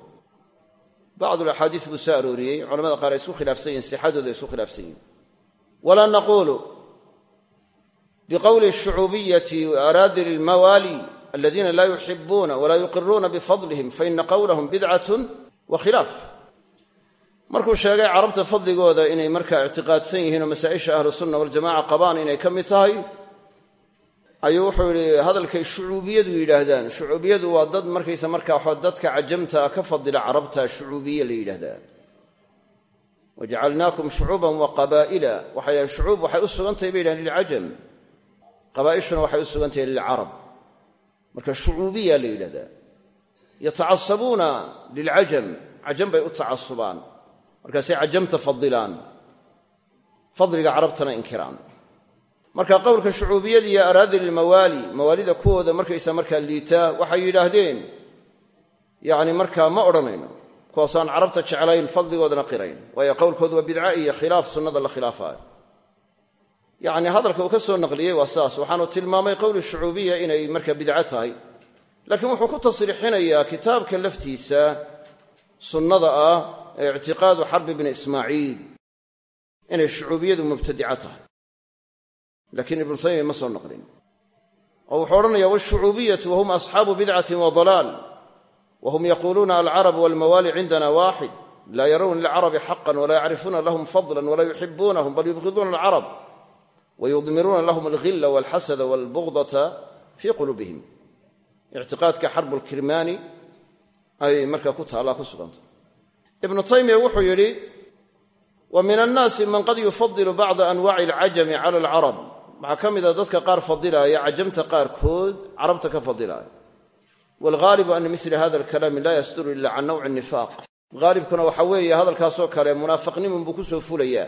bacdulaxaadiis buu soo arooriyey culamada qaar ay isku khilaafsan yihiin sixadooda isku khilaafsan yihiin walaa naquulu biqowli shucuubiyati araadili lmawaali aladiina laa yuxibuuna walaa yuqiruuna bifadlihim faina qowlahum bidcatun wa khilaaf markuu sheegay carabta fadligooda inay markaa ictiqaadsan yihiin oo masaa'isha ahlu sunna waljamaca qabaan inay ka mid tahay ayuu wuxuu yidhi hadalkay shucuubiyadu yidhaahdaan. Shucuubiyadu waa dad markaysa markaa dadka cajamtaa ka fadila carabta shucuubiye la yidhaahdaa wajacalnaakum shucuuban wa qabaa'ila. Waxay dhahen shucuub waxay u sugantahay bay yidhahen lilcajam. Qabaa'ishuna waxay u sugantahay lilcarab. Marka shucuubiya la yidhahdaa. Yatacasabuuna lilcajam. Cajam bay u tacasubaan markaasay cajamta fadilaan fadliga carabtana inkiraan. Marka qowlka shucuubiyada iyo araadil ilmawaali mawaalida kuwooda markaysa markaa liitaa waxay yidhaahdeen yacni markaa ma odhanayno kuwaasoo aan carabta jeclayn fadligoodana qirayn. Waayo qowlkoodu waa bidca iyo khilaaf sunnada la khilaafaayo yacni hadalka uu ka soo naqliyey waa saas. Waxaanu tilmaamay qowli shucuubiya inay marka bidco tahay. Laakiin wuxuu ku tasriixinayaa kitaabka laftiisa sunnada ah ee ictiqaadu xarbi bni ismaaciil inay shucuubiyadu mubtadico tahay laakiin ibnu taymiya ma soo naqlin oo wuxuu odhanaya washucuubiyatu wahum asxaabu bidcatin wa dalaal wahum yaquuluuna alcarab walmawaali cindana waaxid laa yarawna lilcarabi xaqan walaa yacrifuuna lahum fadlan walaa yuxibuunahum bal yubqiduuna alcarab wayudmiruuna lahum alghilla walxasada walbugdata fii quluubihim ictiqaadka xarbulkirmaani ayay markaa ku taallaa ku sugantay ibnu taymiya wuxuu yidhi wa min annaasi man qad yufadilu bacda anwaaci alcajami cala alcarab. Waxaa ka mida dadka qaar fadilaaya cajamta qaarkood carabta ka fadilaaya waalghaalibu ana mila hada alkalaami laa yasduru ila can nawci nifaaq. Haalibkuna waxa weeye hadalkaasoo kale munaafiqnimun buu ku soo fulayaa.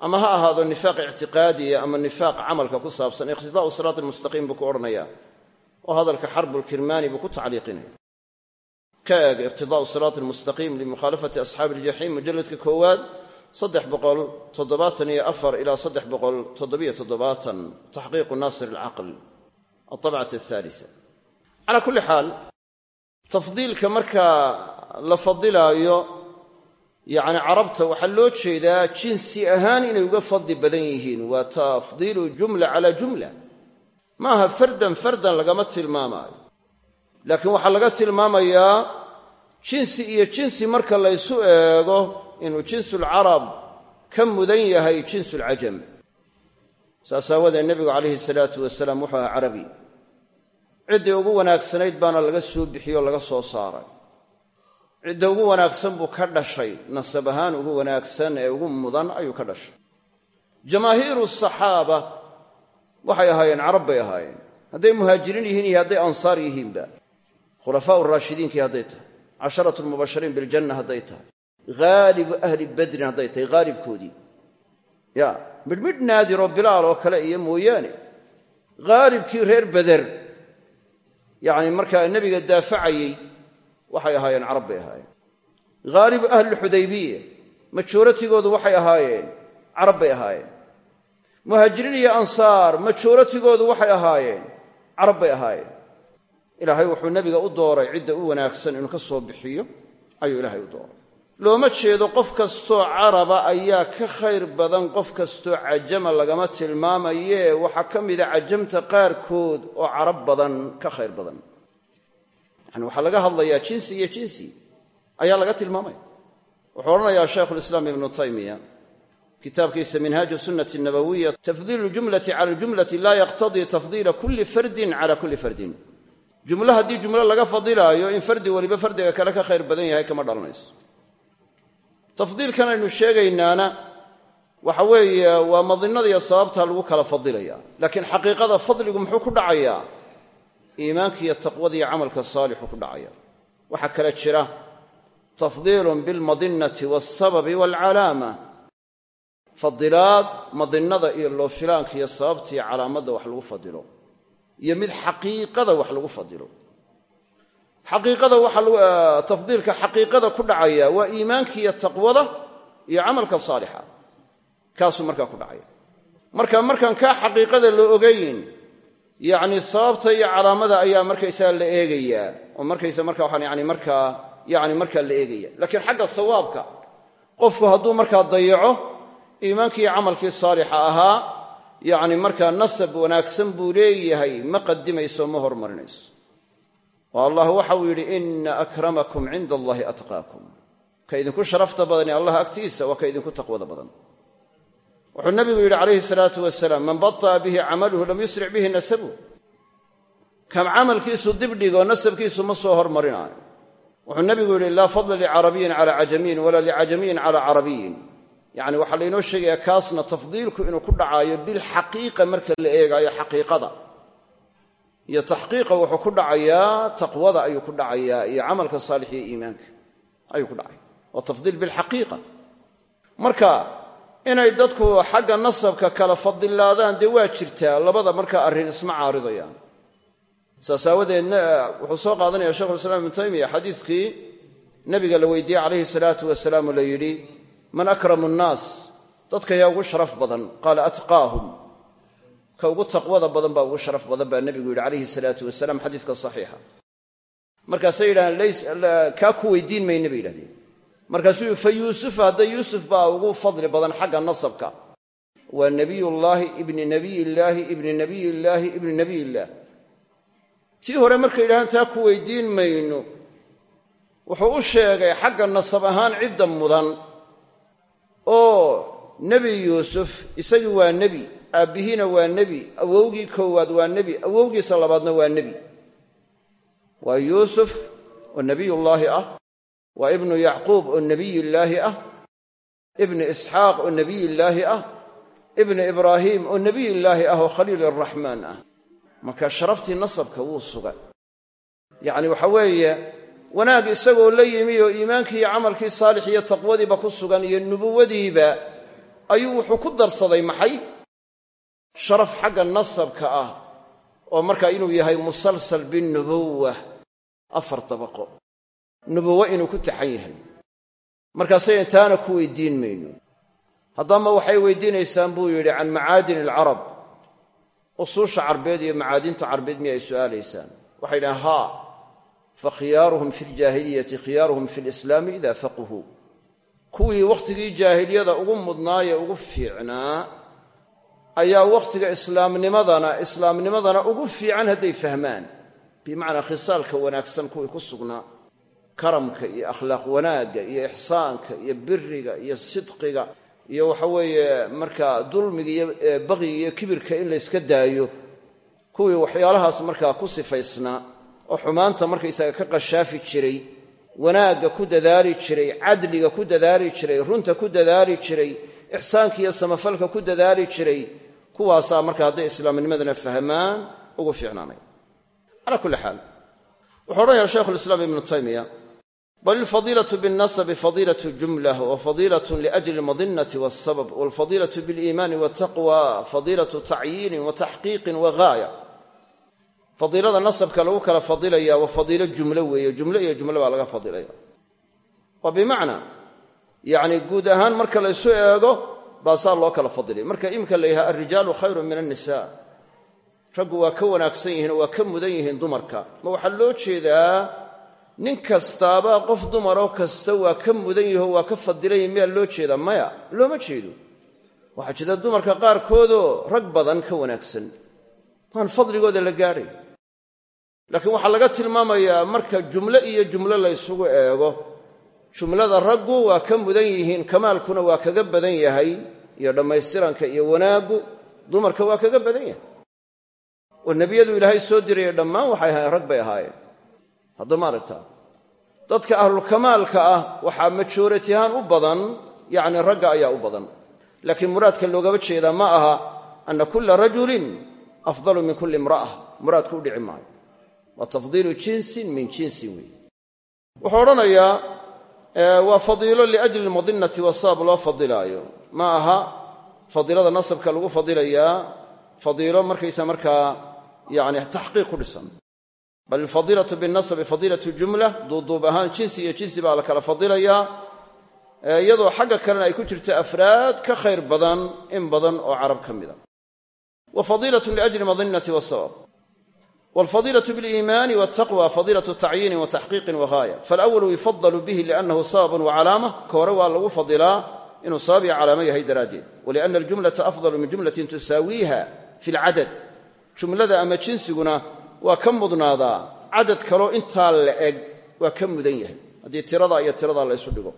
Ama ha ahaado nifaaq ictiqaadiya ama nifaaq camalka ku saabsan iqtidaau siraat almustaqiim buu ku odhanaya oo hadalka xarbulkirmaani buu ku tacliiqinaya ka eeg iqtidaau siraat almustaqiim limukhaalafati asxaabi aljaxiim mujalladka koowaad saddex boqol toddobaatan iyo afar ilaa saddex boqol toddobiyo toddobaatan. Taxqiiqu naasir alcaql altabcat alhaalisa calaa kulli xaal tafdiilka markaa la fadilaayo yacni carabta waxaa loo jeedaa jinsi ahaan inay uga fadli badan yihiin. Waa tafdiilu jumla calaa jumla. Maaha fardan fardan lagama tilmaamaayo laakiin waxaa laga tilmaamayaa jinsi iyo jinsi marka laysu eego inuu jinsulcarab ka mudan yahay jinsulcajam saas aawadeed nebigu calayhi salaatu wasalaam wuxuu ahaa carabi. Ciddii ugu wanaagsanayd baana laga soo bixiyey oo laga soo saaray. Cidda ugu wanaagsan buu ka dhashay nasab ahaan ugu wanaagsan ee ugu mudan ayuu ka dhashay. Jamaahiiru saxaaba waxay ahaayeen carab bay ahaayeen. Hadday muhaajiriin yihiin iyo hadday ansaar yihiinba khulafaau raashidiinkii hadday tahay casharatu lmubashiriin biljanna hadday tahay haalibu ahli badrin hadday tahay haalibkoodii ya midhmidh naadiroo bilaal oo kale iyo mooyaane haalibkii reer beder. Yacni markaa nebiga daafacayey waxay ahaayeen carab bay ahaayeen. Haalibu ahlilxudaybiya majooratigoodu waxay ahaayeen carab bay ahaayeen. Muhaajiriin iyo ansaar majooratigoodu waxay ahaayeen carab bay ahaayeen ilaahay wuxuu nebiga u dooray cidda u wanaagsan inuu ka soo bixiyo ayuu ilaahay u dooray. Looma jeedo qof kastoo caraba ayaa ka khayr badan qof kastoo cajama lagama tilmaamayee waxaa ka mida cajamta qaarkood oo carab badan ka khayr badan. Yani waxaa laga hadlayaa jinsi iyo jinsi ayaa laga tilmaamaya wuxuu odhanayaa shaykhulislaam ibnu taymiya kitaabkiisa minhaaju sunnati nabawiya tafdiilu jumlati cala ljumlati laa yaqtadii tafdiila kulli fardin cala kulli fardin jumlo haddii jumlo laga fadilaayo in fardi weliba fardiga kale ka khayr badan yahay kama dhalanayso. Tafdiilkan aynu sheegaynaana waxa weeye waa madinadiiyo sababta lagu kala fadilaya. Laakiin xaqiiqada fadligu muxuu ku dhacayaa iimaanka iyo taqwadiiyo camalka saalixu ku dhacaya. Waxaa kale jira tafdiilun bilmadinati walsababi waalcalaama fadilaad madinada iyo loofilaanka iyo sababta iyo calaamadda wax lagu fadilo iyo mid xaqiiqada wax lagu fadilo. Tafdiilka xaqiiqada ku dhacaya waa iimaanka iyo taqwada iyo camalka saalixa. Kaasuu markaa ku dhacaya. Marka markaan kaa xaqiiqada la ogayn yacni sababta iyo calaamada ayaa markaysaga la eegayaa oo markaysa marka waxaan yani markaa yani markaa la eegaya. Laakiin xagga sawaabka qofku hadduu markaa dayaco iimaankii camalkii saalixa ahaa yacni markaa nasab wanaagsan buu leeyahay ma qadimayso ma hormarinayso oo allah waxau yidhi ina akramakum cinda allahi atqaakum. Ka idinku sharafta badani allah agtiisa waa ka idinku taqwada badan. Wuxuu nabigu yidhi calayhi salaatu wasalaam man bata'a bihi camaluhu lam yusric bihi nasabuh kam camalkiisu dibdhigo nasabkiisu ma soo hormarinaayo wuxuu nabigu yidhi laa fadla licarabiyin cala cajamiyin walaa licajamiyin cala carabiyin yacni waxaa laynoo sheegayaa kaasna tafdiilku inuu ku dhacaayo bilxaqiiqa marka la eegaayo xaqiiqada. Iyo taxqiiqa wuxuu ku dhacayaa taqwada ayuu ku dhacayaa iyo camalka saalix iyo iimaanka ayuu ku dhacaya waa tafdiil bilxaqiiqa. Marka inay dadku xagga nasabka kala fadilaadaan dee waa jirtaa labada markaa arrin isma caaridayaan. Saas wuxuu soo qaadanaya shekhulislaam ibnu taymiya xadiiskii nabiga la weydiiyey calayhi salaatu wasalaam oo la yidhi man akramu nnaas dadka yaa ugu sharaf badan. Qaala atqaahum. Ka ugu taqwada badan baa ugu sharaf badan baa nebigu yidhi calayhi salaatu wasalaam xadiiska saxiixa. Markaasay yidhahdeen kaa ku weydiin mayne bay yidhahdeen. Markaasuu fa yuusuf hadda yuusuf baa ugu fadli badan xagga nasabka. Waa nebiyullaahi ibni nebiyillaahi ibni nebiyillaahi ibni nebiyillaah tii hore markay yidhahdeen taa ku weydiin mayno wuxuu u sheegay xagga nasab ahaan cidda mudan oo nebi yuusuf isagii waa nebi aabbihiina waa nebi awowgii koowaad waa nebi awowgiisa labaadna waa nebi. Waa yuusuf oo nebiyullaahi ah waa ibnu yacquub oo nebiyillaahi ah ibnu isxaaq oo nebiyillaahi ah ibnu ibraahiim oo nebiyillaahi ah oo khaliil araxmaan ah. Marka sharaftii nasabka wuu sugan yacni waxa weeye wanaag isagoo la yimi oo iimaankii iyo camalkii saalix iyo taqwadiiba ku sugan iyo nubuwadiiba ayuu wuxuu ku darsaday maxay? Sharaf xagga nasabka ah oo markaa inuu yahay musalsal binnubuwa afar dabaqo. Nubuwo inuu ku taxan yahay. Markaasay intaana ku weydiin mayno. Haddama waxay weydiinaysaan buu yidhi can macaadin alcarab. Usuusha carbeed iyo macaadinta carbeed miyay su'aalaysaan? Waxay yidhahaan haa fa khiyaaruhum fi ljaahiliyati khiyaaruhum fi lislaami ida faqihuu kuwii wakhtigii jaahiliyada ugu mudnaayee ugu fiicnaa ayaa wakhtiga islaamnimadana islaamnimadana ugu fiican hadday fahmaan bimacnaa khisaalka wanaagsan kuwii ku sugnaa karamka iyo akhlaaq wanaagga iyo ixsaanka iyo biriga iyo sidqiga iyo waxa weeye markaa dulmiga iyo baqiga iyo kibirka in layska daayo kuwii waxyaalahaas ku sifaysnaa oo xumaanta markaysaga ka qashaafi jiray wanaagga ku dadaali jiray cadliga ku dadaali jiray runta ku dadaali jiray ixsaanka iyo samafalka ku dadaali jiray kuwaasaa marka hadday islaamnimadana fahmaan ugu fiicnaanay calaa kulli xaal wuxuu odhanaya shaykhulislaam ibnu taymiya bal ilfadiilatu binnasabi fadiilatu jumlah wa liajli almadinati walsabab walfadiilatu biliimaani waltaqwa fadiilatu tacyiinin wa taxqiiqin fadiilada nasabka lagu kala fadilaya waa fadiilo jumlo weeye. Jumlo iyo jumlo baa laga fadilaya. Waa bimacnaa yacni guud ahaan marka laysu eego baasaa loo kala fadilay marka iminka la alrijaalu khayrun min annisa raggu waa ka wanaagsan yihiin waa ka mudan yihiin dumarka. Ma waxaa loo jeedaa nin kastaaba qof dumaroo kasta waa ka mudan yahi oo waa ka fadilan miyaa loo jeedaa? Maya looma jeedo. Waxaa jira dumarka qaarkoodoo rag badan ka wanaagsan. Maan fadligooda la gaadhay laakiin waxaa laga tilmaamayaa marka jumlo iyo jumlo la ysugu eego jumlada raggu waa ka mudan yihiin kamaalkuna waa kaga badan yahay iyo dhammaystiranka iyo wanaaggu dumarka waa kaga badan yahay. Oo nebiyadu ilaahay soo diraya dhammaan waxay ahaayeen rag bay ahaayeen. Hadda ma aragtaa dadka ahlulkamaalka ah waxaa majoorati ahaan u badan yacni ragga ayaa u badan. Laakiin muraadka loogama jeedaa ma aha anna kulla rajulin afdalu min kulli imra'a muraadku u dhici maayo waa tafdiilu jinsin min jinsin weeye wuxuu odhanayaa waa fadiilo liajli lmadinati wasaab loo fadilaayo. Ma aha fadiilada nasabka lagu fadilayaa fadiilo markaysa markaa yani taxqiiq ku dhisan. Bal ilfadiilatu binnasabi fadiilatu jumla duuduub ahaan jinsi iyo jinsi baa la kala fadilayaa iyadoo xagga kalena ay ku jirto afraad ka khayr badan in badan oo carab ka mida wa fadiilatun walfadiilatu biliimaani waltaqwa fadiilatu tacyiinin wa taxqiiqin wa gaaya faalawalu yufadalu bihi liannahu sababun wa calaama ka hore waa lagu fadilaa inuu sabab iyo calaamo yahay daraaddeed walianna aljumlata afdalu min jumlatin tusaawiiha fi lcadad jumlada ama jinsiguna waa ka mudnaadaa cadad kaloo intaa la eg waa ka mudan yahay haddii tiradaa iyo tiradaa la ysu dhigo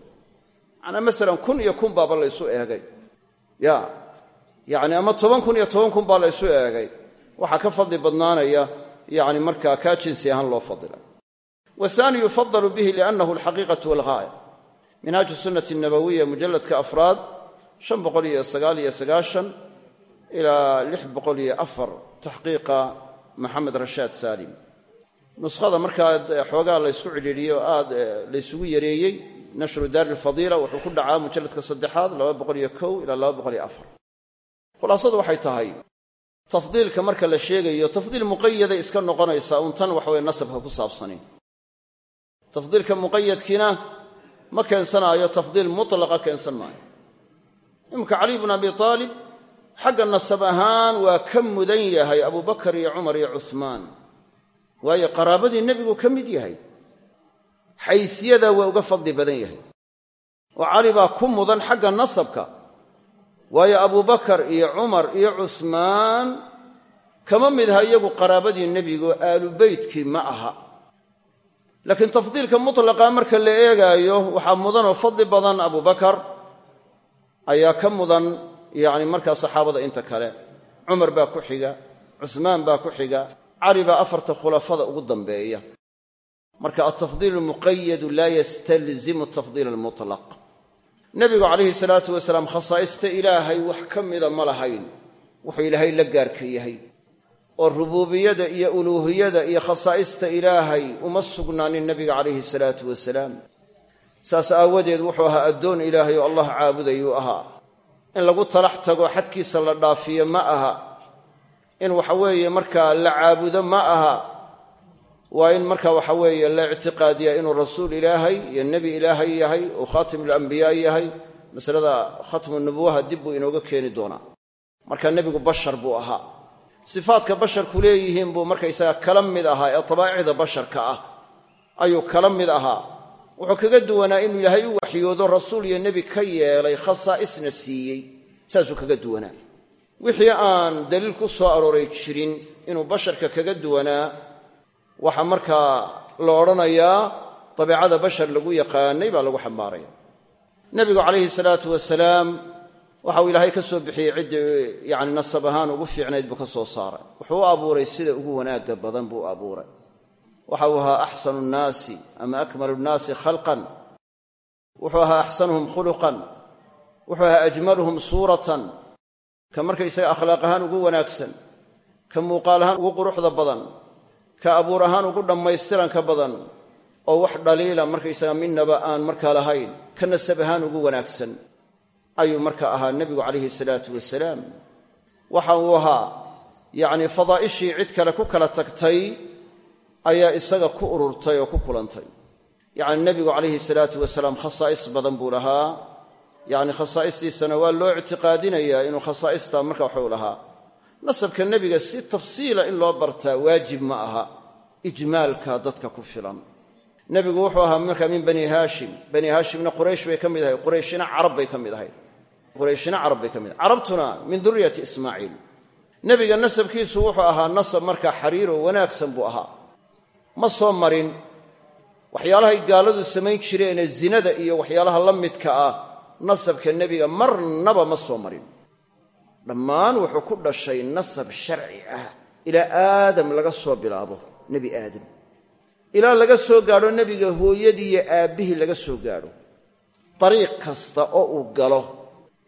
manaa masalan kun iyo kun baaba la ysu eegay ya yacni ama toban kun iyo ka fadli yani markaa kaa jinsi ahaan loo fadila. Wahaani yufadalu bihi liannahu alxaqiiqatu walghaaya. Minhaaju sunnati nabawiya mujalladka afraad taxqiiqa maxamed rashaad saalim. Nuskhada markaa xoogaa laysku cidhiidhiyey oo aad laysugu yareeyey nashru daari alfadiila wuxuu ku dhacaa mujalladka saddexaad ilaa khulaasadu waxay tahay tafdiilka marka la sheegayo tafdiil muqayaday iska noqonaysaa un tan waxaweye nasabka ku saabsani tafdiilka muqayadkiina ma keensanaayo tafdiil mutlaqa keensan maayo. Iminka caliy bnu abi aalib xagga nasab ahaan waa ka mudan yahay abubakar iyo cumar iyo cuhmaan waayo qaraabadii nebigu ka mid yahay xaysiyada waa uga fadli badan yahay. Oo cali baa ku mudan xagga nasabka waayo abubakar iyo cumar iyo cuhmaan kama mid aha iyagu qaraabadii nebigu aalu beytkii ma aha. Laakiin tafdiilka mutlaqa marka la eegaayo waxaa mudanoo fadli badan abubakar ayaa ka mudan yacni markaa saxaabada inta kale. Cumar baa ku xiga cuhmaan baa ku xiga cali baa afarta khulafada ugu dambeeya. Marka altafdiil almuqayadu laa yastalzimu atafdiil almutlaq nebigu calayhi salaatu wasalaam khasaa'ista ilaahay wax ka mida ma lahayn. Wuxuu ilaahay la gaarka yahay oo rubuubiyada iyo uluuhiyada iyo khasaa'ista ilaahay uma sugnaanin nebiga calayhi salaatu wasalaam. Saas aawadeed wuxuu ahaa addoon ilaahay oo allah caabudayuu ahaa. In lagu talax tago xadkiisa la dhaafiyo ma aha. In waxaweeye markaa la caabudo ma aha waa in marka waxa weeye la ictiqaadiya inuu rasuul ilaahay iyo nebi ilaahay yahay uu khaatimlambiyaa yahay masalada khatmu nubuwaha dib buu inooga keeni doonaa. Marka nebigu bashar buu ahaa. Sifaadka basharku leeyihiin buu markaysaga kala mid ahaa ee dabaa'icda basharka ah ayuu kala mid ahaa. Wuxuu kaga duwanaa inuu ilaahay u waxyoodo rasuul iyo nebi ka yeelay khasaa'isna siiyey. Saasuu kaga duwanaa. Wixii aan daliil ku soo arooray jirin inuu basharka kaga duwanaa waxaa markaa la odhanayaa dabeicada bashar lagu yaqaanay baa lagu xambaaraya. Nebigu calayhi salaatu wasalaam waxauu ilaahay ka soo bixiyey ciddii yani nasab ahaan ugu fiicnayd buu ka soo saaray. Wuxuu u abuuray sida ugu wanaagga badan buu abuuray. Waxa uu ahaa axsanu nnaasi ama akmalu nnaasi khalqan. Wuxuu ahaa axsanuhum khuluqan. Wuxuu ahaa ajmaluhum suuratan. Ka markaysaga akhlaaq ahaan ugu wanaagsan ka muuqaal ahaan ugu quruxda badan ka abuur ahaan ugu dhammaystiranka badan oo wax dhaliila markaysaga midnaba aan markaa lahayn ka nasab ahaan ugu wanaagsan ayuu marka ahaa nebigu calayhi salaatu wasalaam. Waxa uu ahaa yacni fadaa'ishii cid kale ku kala tagtay ayaa isaga ku ururtay oo ku kulantay. Yacni nebigu calayhi salaatu wasalaam khasaa'is badan buu lahaa. Yacni khasaa'istiisana waa loo ictiqaadinayaa inuu khasaa'istaa marka waxuu lahaa nasabka nebiga si tafsiila in loo bartaa waajib ma aha ijmaalka dadka ku filan. Nebigu wuxuu ahaa markaa min bani haashim. Bani haashimna quraysh bay ka mid ahayd qurayshina carab bay ka mid ahayd. Qurayshina carab bay ka mid ahayd. Carabtuna min duriyati ismaaciil. Nebiga nasabkiisu wuxuu ahaa nasab markaa xariiro wanaagsan buu ahaa. Ma soo marin waxyaalahay gaaladu samayn jireenee zinada iyo waxyaalaha la midka ah nasabka nebiga marnaba ma soo marin dhammaan wuxuu ku dhashay nasab sharci ah ilaa aadam laga soo bilaabo nebi aadam. Ilaa laga soo gaadho nebiga hooyadii iyo aabbihii laga soo gaadho. Dariiq kasta oo uu galo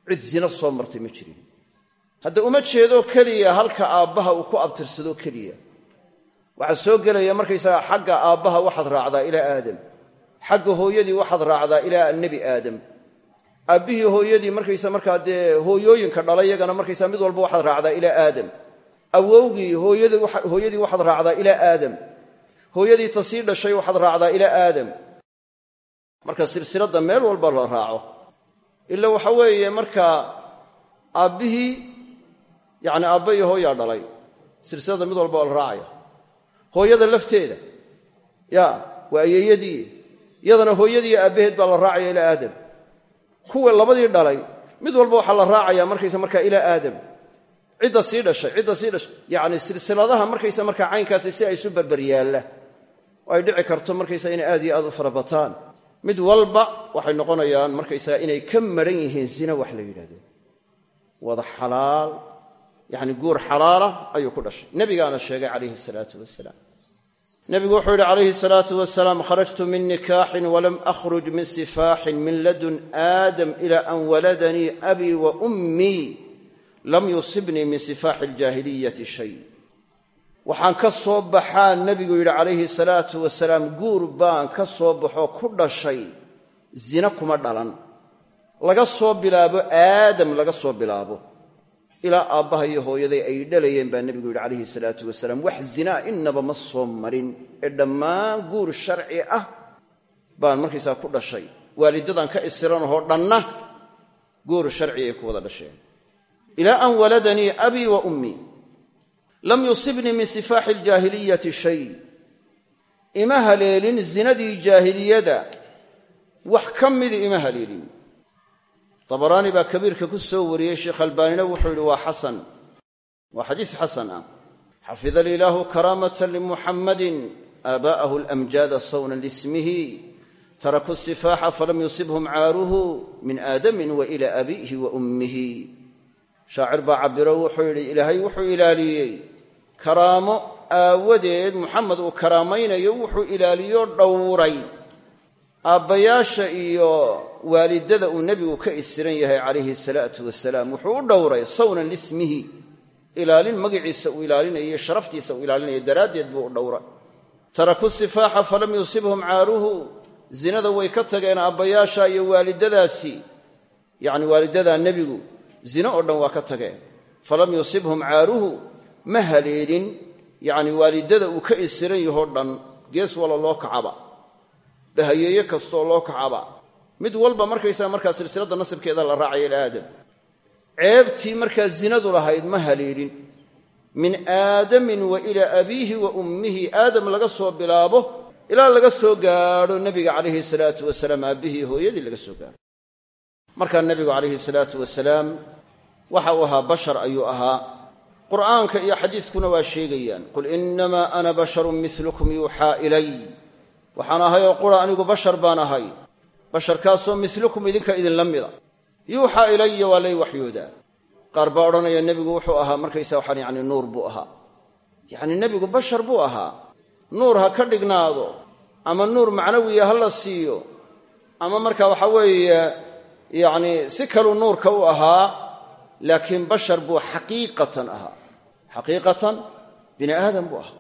cid zina soo martay ma jirin. Hadda uma jeedoo keliya halka aabbaha uu ku abtirsadoo keliya. Waxaa soo gelaya markaysaga xagga aabbaha waxaad raacdaa ilaa aadam. Xagga hooyadii waxaad raacdaa ilaa nebi aadam aabbihii hooyadii markaysa markaa dee hooyooyinka dhalay yagana markaysa mid walba waxaad raacdaa ilaa aadam. Awowgii hooyadii waxaad raacdaa ilaa aadam. Hooyadii ta sii dhashay waxaad raacdaa ilaa aadam. Marka silsiladda meel walba la raaco. Ila waxa weeye markaa aabbihii yacni aabba iyo dhalay silsiladda mid walba la raacaya. Hooyada lafteeda ya waa ayeeyadii iyadana hooyadiiyo aabbaheed baa la raacaya ilaa aadam kuwa labadii dhalay. Mid walba waxaa la raacaya markaysa markaa ilaa aadam. Cidda sii dhashay cidda sii dhashay. Yacni silsiladaha markaysa markaa caynkaasi si ay isu berberyaalla ay dhici karto markaysa inay aad iyo aad u farabataan mid walba waxay noqonayaan markaysaga inay ka maran yihiin zina wax la yidhahdo wada xalaal yacni guur xalaala ayuu ku dhashay. Nebigaana sheegay calayhi salaatu wasalaam nebigu wuxuu yidhi calayhi salaatu wasalaam kharajtu min nikaaxin walam akhruj min sifaaxin min ladun aadam ila an waladanii abii wa ummii lam yusibnii min sifaaxi aljaahiliyati shay. Waxaan ka soo baxaa nebigu yidhi calayhi salaatu wasalaam guur baan ka soo baxoo ku dhashay zina kuma dhalan. Laga soo bilaabo aadam laga soo bilaabo ilaa aabbaha iyo hooyaday ay dhalayeen baa nebigu yidhi calayhi salaatu wasalaam wax zinaa innaba ma soo marin. Ee dhammaan guur sharci ah baan markaysaa ku dhashay. Waalidadan ka isiranahoo dhanna guur sharci ay ku wada dhasheen. Ilaa an waladanii abii wa ummii lam yusibnii min sifaaxi aljaahiliyati shay. Ima haleelin zinadii jaahiliyada. Wax ka midi ima haleelin dabaraani baa kabiirka ku soo wariyey sheekh albaanina wuxuu yidhi waa xasan. Waa xadiis xasan ah. Xafida liilaahu karaamata limuxammadin aabaa'ahu alamjaada sawnan lismihi tarakuu sifaaxa falam yusibhum caaruhu min aadamin wa ila abiihi wa ummihi. Shaacir baa cabiro wuxuu yidhi ilaahay wuxuu ilaaliyey. Karaamo aawadeed muxamed uu karaamaynayo wuxuu ilaaliyo dhowray. Aabbayaasha iyo waalidada uu nebigu ka isiran yahay calayhi salaatu wasalaam wuxuu u dhowray sawnan lismihi ilaalin magaciisa uu ilaalinayo sharaftiisa uu ilaalinayo daraaddeed buu u dhowra taraku sifaaxa falam yusibhum caaruhu zinada way ka tageen aabbayaasha iyo waalidadaasi. Yacni waalidadaa nebigu zine oo dhan waa ka tageen. Falam yusibhum caaruhu ma haleelin. Yacni waalidada uu ka isiran yahoo dhan gees walla loo kacaba. Bahayeeye kastooo loo kacaba mid walba markaysaa markaa silsiladda nasibkeeda la raacaya ilaadam ceebtii markaa zinadu lahayd ma haleelin min aadamin wa ilaa abiihi wa ummihi aadam laga soo bilaabo ilaa laga soo gaadho nebiga calayhi salaatu wasalaam aabbihii hooyadii laga soo gaadho. Markaa nebigu calayhi salaatu wasalaam waxa uu ahaa bashar ayuu ahaa. Qur'aanka iyo xadiiskuna waa sheegayaan qul innamaa ana basharun milukum yuuxaa ilay. Waxaan ahay oo qura anigu bashar baan ahay basharkaasoo milukum idinka idinla mida. Yuuxaa ilaya waa lay waxyoodaa qaar baa odhanaya nebigu wuxuu ahaa. Markaysa waxaan yacni nuur buu ahaa. Yacni nebigu bashar buu ahaa. Nuur ha ka dhignaado ama nuur macnawiya ha la siiyo ama marka waxa weeye yacni si kaluu nuurka u ahaa laakiin bashar buu xaqiiqatan ahaa. Xaqiiqatan bini aadam buu ahaa.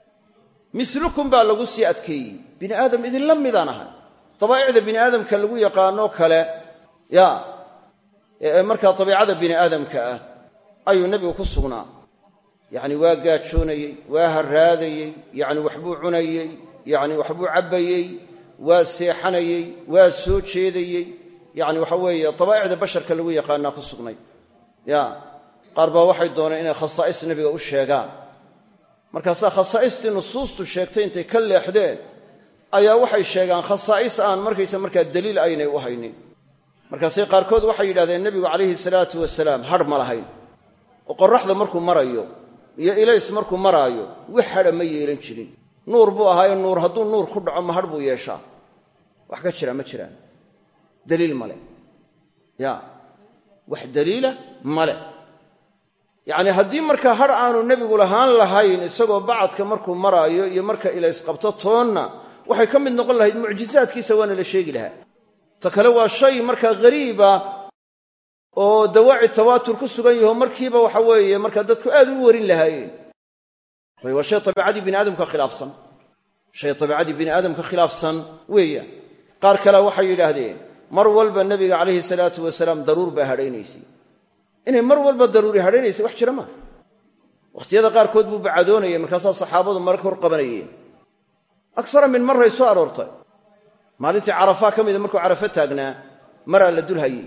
Milukum baa lagu sii adkeeyey. Bini aadam idinla midaan ahay dabaa'icda bini aadamka lagu yaqaanoo kale ya ee markaa dabiicada bini aadamka ah ayuu nebigu ku sugnaa yacni waa gaajoonayey waa harraadayey yacni waxbuu cunayey yacni waxbuu cabbayey waa seexanayey waa soo jeedayey yacni waxa weeye dabaa'icda basharka lagu yaqaanaa ku sugnay ya qaar baa waxay dooneen inay khasaa'is nebiga u sheegaan markaasaa khasaa'istii nusuustu sheegtay intay ka leexdeen ayaa waxay sheegaan khasaa'is aan markaysa markaa daliil aynay u haynin. Markaasay qaarkood waxay yidhahdeen nebigu calayhi salaatu wasalaam hadh ma lahayn. Oo qorraxda markuu marayo iyo ilays markuu maraayo wax hadha ma yeelan jirin. Nuur buu ahaayo nuur hadduu nuur ku dhaco ma hadh buu yeeshaa. Wax ka jira ma jiraan. Daliil male ya wax daliila male yacni haddii markaa hadh aanu nebigu lahaan lahayn isagoo bacadka markuu maraayo iyo marka ilays qabto toonna waxay ka mid noqon lahayd mucjisaadkiisa waana la sheegi lahaa. Ta kale waa shay markaa ghariiba oo dawaaci tawaatur ku sugan yaho markiiba waxa weeye markaa dadku aad u warin lahaayeen. Waa shay abiicadii bini aadamka khilaafsan. Shay abiicadii bini aadamka khilaafsan weeyaan qaar kale waxay yidhaahdeen mar walba nebiga calayhi salaatu wasalaam daruur baa hadhaynaysay. Inay mar walba daruuri hadhaynaysay wax jira maaha wakhtiyada qaarkood buu bacadoonayay markaasaa saxaabadu mara hor qabanayeen aksara min marray soo aroortay. Maalintii carafaa ka mida markuu carafo taagnaa maraa la dul hayey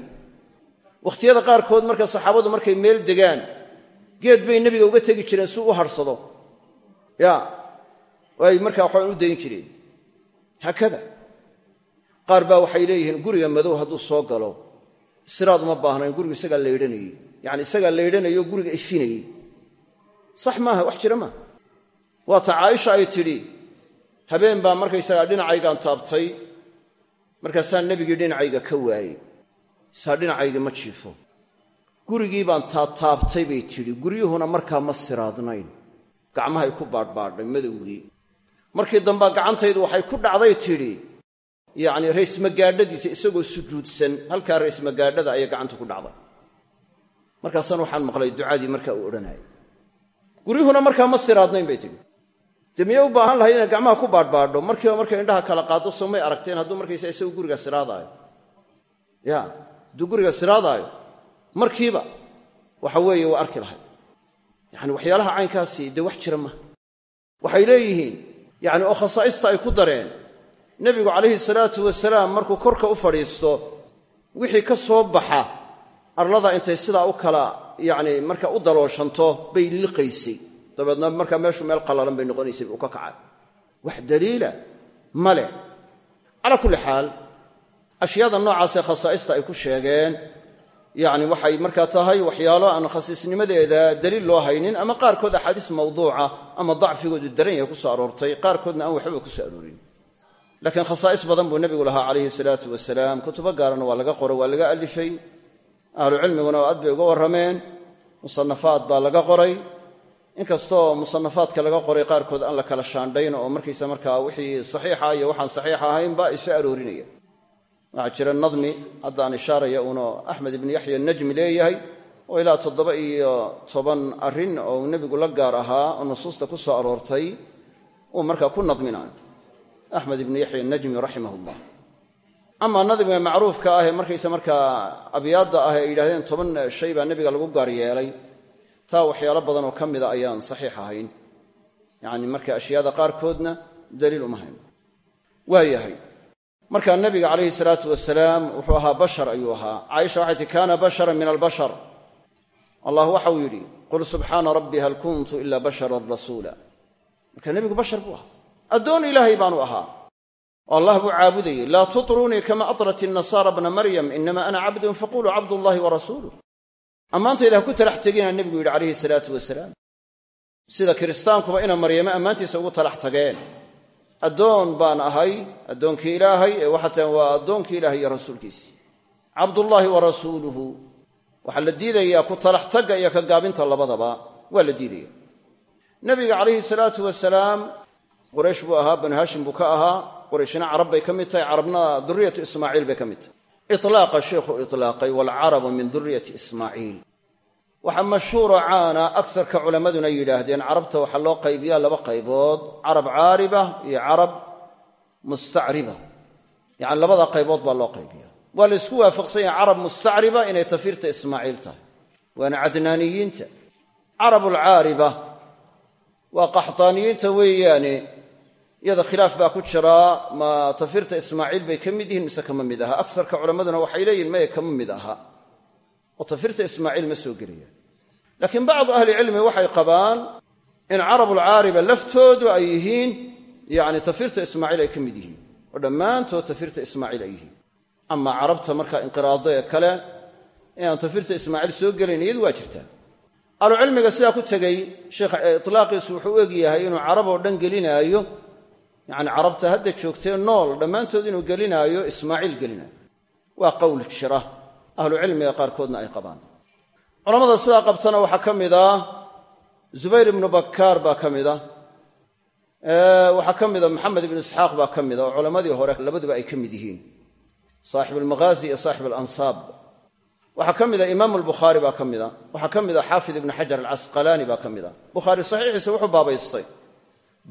wakhtiyada qaarkood marka saxaabadu markay meel degaan geed bay nebiga uga tegi jireen si u hadhsado ya ay markaa waxaan u dayn jireen. Haakada qaar baa waxay leeyihiin guriga madow hadduu soo galo. Siraad uma baahnayn gurigu isagaa laydhanayey yacani isagaa laydhanayoo guriga ifinayey sax maaha wax jira maaha. Waata caaisha habeen baa markaysagaa dhinacaygaan taabtay markaasaa nebigii dhinacayga ka waayey saa dhinacayga ma jiifo. Gurigii baan taataabtay bay tidhi guryuhuna markaa ma siraadnayn. Gacmahay ku baadhbaadhay madowgii. Markii dambea gacantaydu waxay ku dhacday tidhi yacnii raysmagaadhadiisa isagoo sujuudsan halkaa raysmagaadhada ayay gacanta ku dhacday. Markaasaan waxaan maqlay ducadii markaa uu odhanayay guryuhuna markaa ma siraadnayn bay tidhi dee miyay u baahan lahayd inay gacmaha ku baadhbaadho markiiba markay indhaha kala qaado soo may aragteen hadduu markaysa isagu guriga siraadaayo ya hadduu guriga siraadaayo markiiba waxa weeye waa arki lahay yacani waxyaalaha caynkaasi dee wax jira maha waxay leeyihiin yacni oo khasaa'ista ay ku dareen nebigu calayhi salaatu wasalaam markuu korka u fadhiisto wixii ka soo baxa arlada intay sidaa u kala yacni marka u dalooshanto bay liqaysay dabeedna markaa meeshu meel qallalan bay noqonaysay uu ka kacay. Wax daliila ma leh. Calaa kulli xaal ashyaada noocaasee khasaa'ista ay ku sheegeen yacni waxay markaa tahay waxyaalo aan khasiisnimadeeda daliil loo haynin ama qaarkood axaadiis mawduuca ama dacfigoodu daran yahay ku soo aroortay qaarkoodna aan waxbaba ku soo aroorin. Laakiin khasaa'is badan buu nebigu lahaa calayhi salaatu wasalaam kutubo gaarana waa laga qoray waa laga alifay. Ahlucilmiguna aad bay uga warrameen musanafaad baa laga qoray inkastoo musanafaadka laga qoray qaarkood aan la kala shaandhayn oo markaysa markaa wixii saxiixa iyo waxaan saxiix ahaynba ay soo aroorinaya. Waxaa jira nadmi haddaan ishaaraya uuna axmed ibnu yaxya najmi leeyahay oo ilaa toddoba iyo toban arrin oo nebigu la gaar ahaa oo nusuusta ku soo aroortay uu markaa ku nadminayo axmed ibnu yaxya najmi raximah llah nadmiga macruufka ah ee markaa abyaadda ah ay yidhahdeen toban shay baa nebiga lagu gaar yeelay taa waxyaalo badan oo ka mida ayaan saxiix ahayn. Yacni marka ashyaada qaarkoodna daliil uma waayahay markaa nebiga calayhi salaatu wasalaam wuxuu ahaa bashar ayuu ahaa. Caaisha waxay tii kaana basharan min albashar. Allah waxau yidhi qul subxaana rabbii hal kuntu ila basharan rasuula. Marka nebigu bashar buu ahaa. Addoon ilaahay baanu ahaa. Oo allah buu caabudayey laa tutruunii kama atrat innasaara bna maryam inama ana cabdun faquluu cabdullahi wa rasuuluh ammaantayda ha ku talax tegina nebigu yidhi calayhi salaatu wasalaam. Sida kiristaankuba ina maryame ammaantiisa ugu talax tageen. Addoon baan ahay addoonkii ilaahay ee waxaa waa addoonkii ilaahay iyo rasuulkiisii cabdullaahi wa rasuuluhu. Waxaa la diidayaa ku talax tagga iyo ka gaabinta labadaba. Waa la diidaya nebiga calayhi salaatu wasalaam quraysh buu ahaa banu haashim buu ka ahaa qurayshna carab bay ka mid tahay carabna duriyatu ismaaciil bay ka mid tahay itlaaqa sheikhu itlaaqay waalcarabu min duriyati ismaaciil. Waxaa mashhuuro caana agsarka culammaduna yidhaahdeen carabta waxaa loo qaybiyaa laba qaybood carab caariba iyo carab mustacriba. Yacani labada qaybood baa loo qaybiya waa la ysku waafaqsan yahay carab mustacriba inay tafiirta ismaaciil tahay. Waana cadnaaniyiinta iyada khilaaf baa ku jiraa ma tafiirta ismaaciil bay ka mid yihiin mise kama mid aha? Agsarka culammaduna waxay leeyihiin maya kama mid aha. Oo tafiirta ismaaciil ma soo gelayaan laakiin bacdu ahlicilmi waxay qabaan in carabulcaariba laftoodu ay yihiin yacni tafiirta ismaaciil ay ka mid yihiin. Oo dhammaantood tafiirta ismaaciil ay yihiin. Ama carabta markaa inqiraado ee kale inaan tafiirta ismaaciil soo gelayn iyadu waa jirtaa. Ahlucilmiga sidaa ku tegey sheekh itlaaqiisu wuxuu u egyahay inuu carab oo dhan gelinaayo yacni carabta hadda joogtee nool dhammaantood inuu gelinaayo ismaaciil gelinaayo waa qowl jira. Ahlucilmiga qaarkoodna ay qabaan. Culamada sidaa qabtana waxaa ka mid ah zubayr ibnu bakkaar baa ka mid a waxaa ka mida maxamed ibnu isxaaq baa ka mida oo culammadii hore labaduba ay ka mid yihiin. Saaxib almaghaazi iyo saaxib alansaab waxaa ka mida imaamu albukhaari baa ka mida waxaa ka mida xaafid ibnu xajar alcasqalaani baa ka bukhaari saxiixiisa wuxuu baabaystay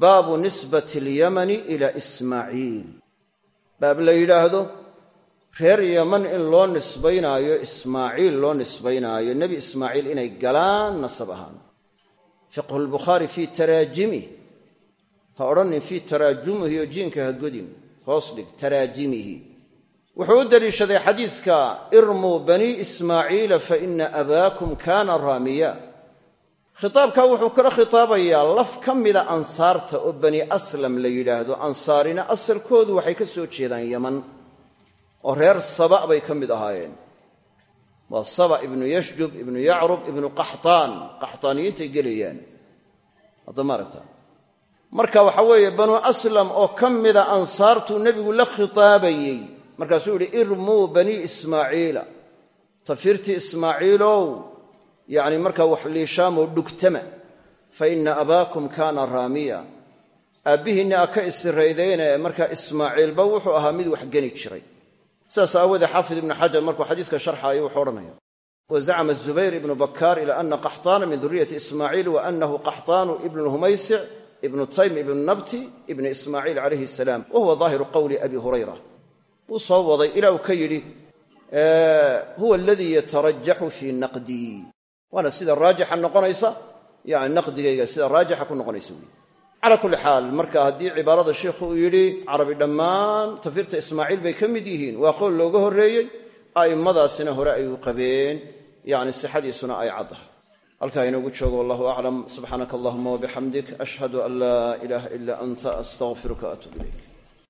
baabu nisbati alyamani ila ismaaciil baab la yidhaahdo reer yaman in loo nisbaynaayo ismaaciil loo nisbaynaayo nebi ismaaciil inay galaan nasab ahaan. Fiqhu lbukhaari fii taraajimih ha odhanin fii taraajumihi oo jiinka ha godin hoos dhig taraajimihi. Wuxuu u deliishaday xadiidka irmuu banii ismaaciila fa ina abaakum kaana raamiya khitaabkaa wuxuu kala khitaabayaa laf ka mida ansaarta oo bani aslam la yidhaahdo. Ansaarina asalkoodu waxay ka soo jeedaan yaman oo reer saba bay ka mid ahaayeen. Waa saba ibnu yashjub ibnu yacrub ibnu qaxtaan. Qaxtaaniyiintay gelayaan. Hadda ma aragta. Marka waxa weeye banu aslam oo ka mida ansaartuu nebigu la khitaabayey. Markaasuu yidhi irmuu banii ismaaciila. Tafiirtii ismaaciilow yacni markaa wax liishaamoo dhugtama fa ina abaakum kaana raamiya. Aabbihiinna a ka isiraydeene markaa ismaaciilba wuxuu ahaa mid wax geni jiray. Sidaas aawoodee xaafid ibnu xajar markuu xadiiska sharxaayo wuxuu odhanaya wa zubayr ibnu bakkaar ila ana qaxtaana min duriyati ismaaciil wa anahu qaxtaanu ibnu lhumaysic ibnu taym ibnu nabti ibni ismaaciil calayhi asalaam wa daahiru qowli abi hurayra. Wuu soo waday ilaa uu ka yidhi huwa aladii yatarajaxu fii naqdii waana sida raajixa noqonaysa yani naqdigayga sida raajixa ku noqonaysa wey calaa kulli xaal marka haddii cibaarada sheikhu uu yidhi carabi dhammaan tafiirta ismaaciil bay ka mid yihiin. Waa qowl looga horreeyey a'immadaasina hore ay u qabeen yacni sixadiisuna ay caddahay. Halkaa inoogu joogo wallahu aclam subxaanaka allahuma wabixamdik ashhadu an laa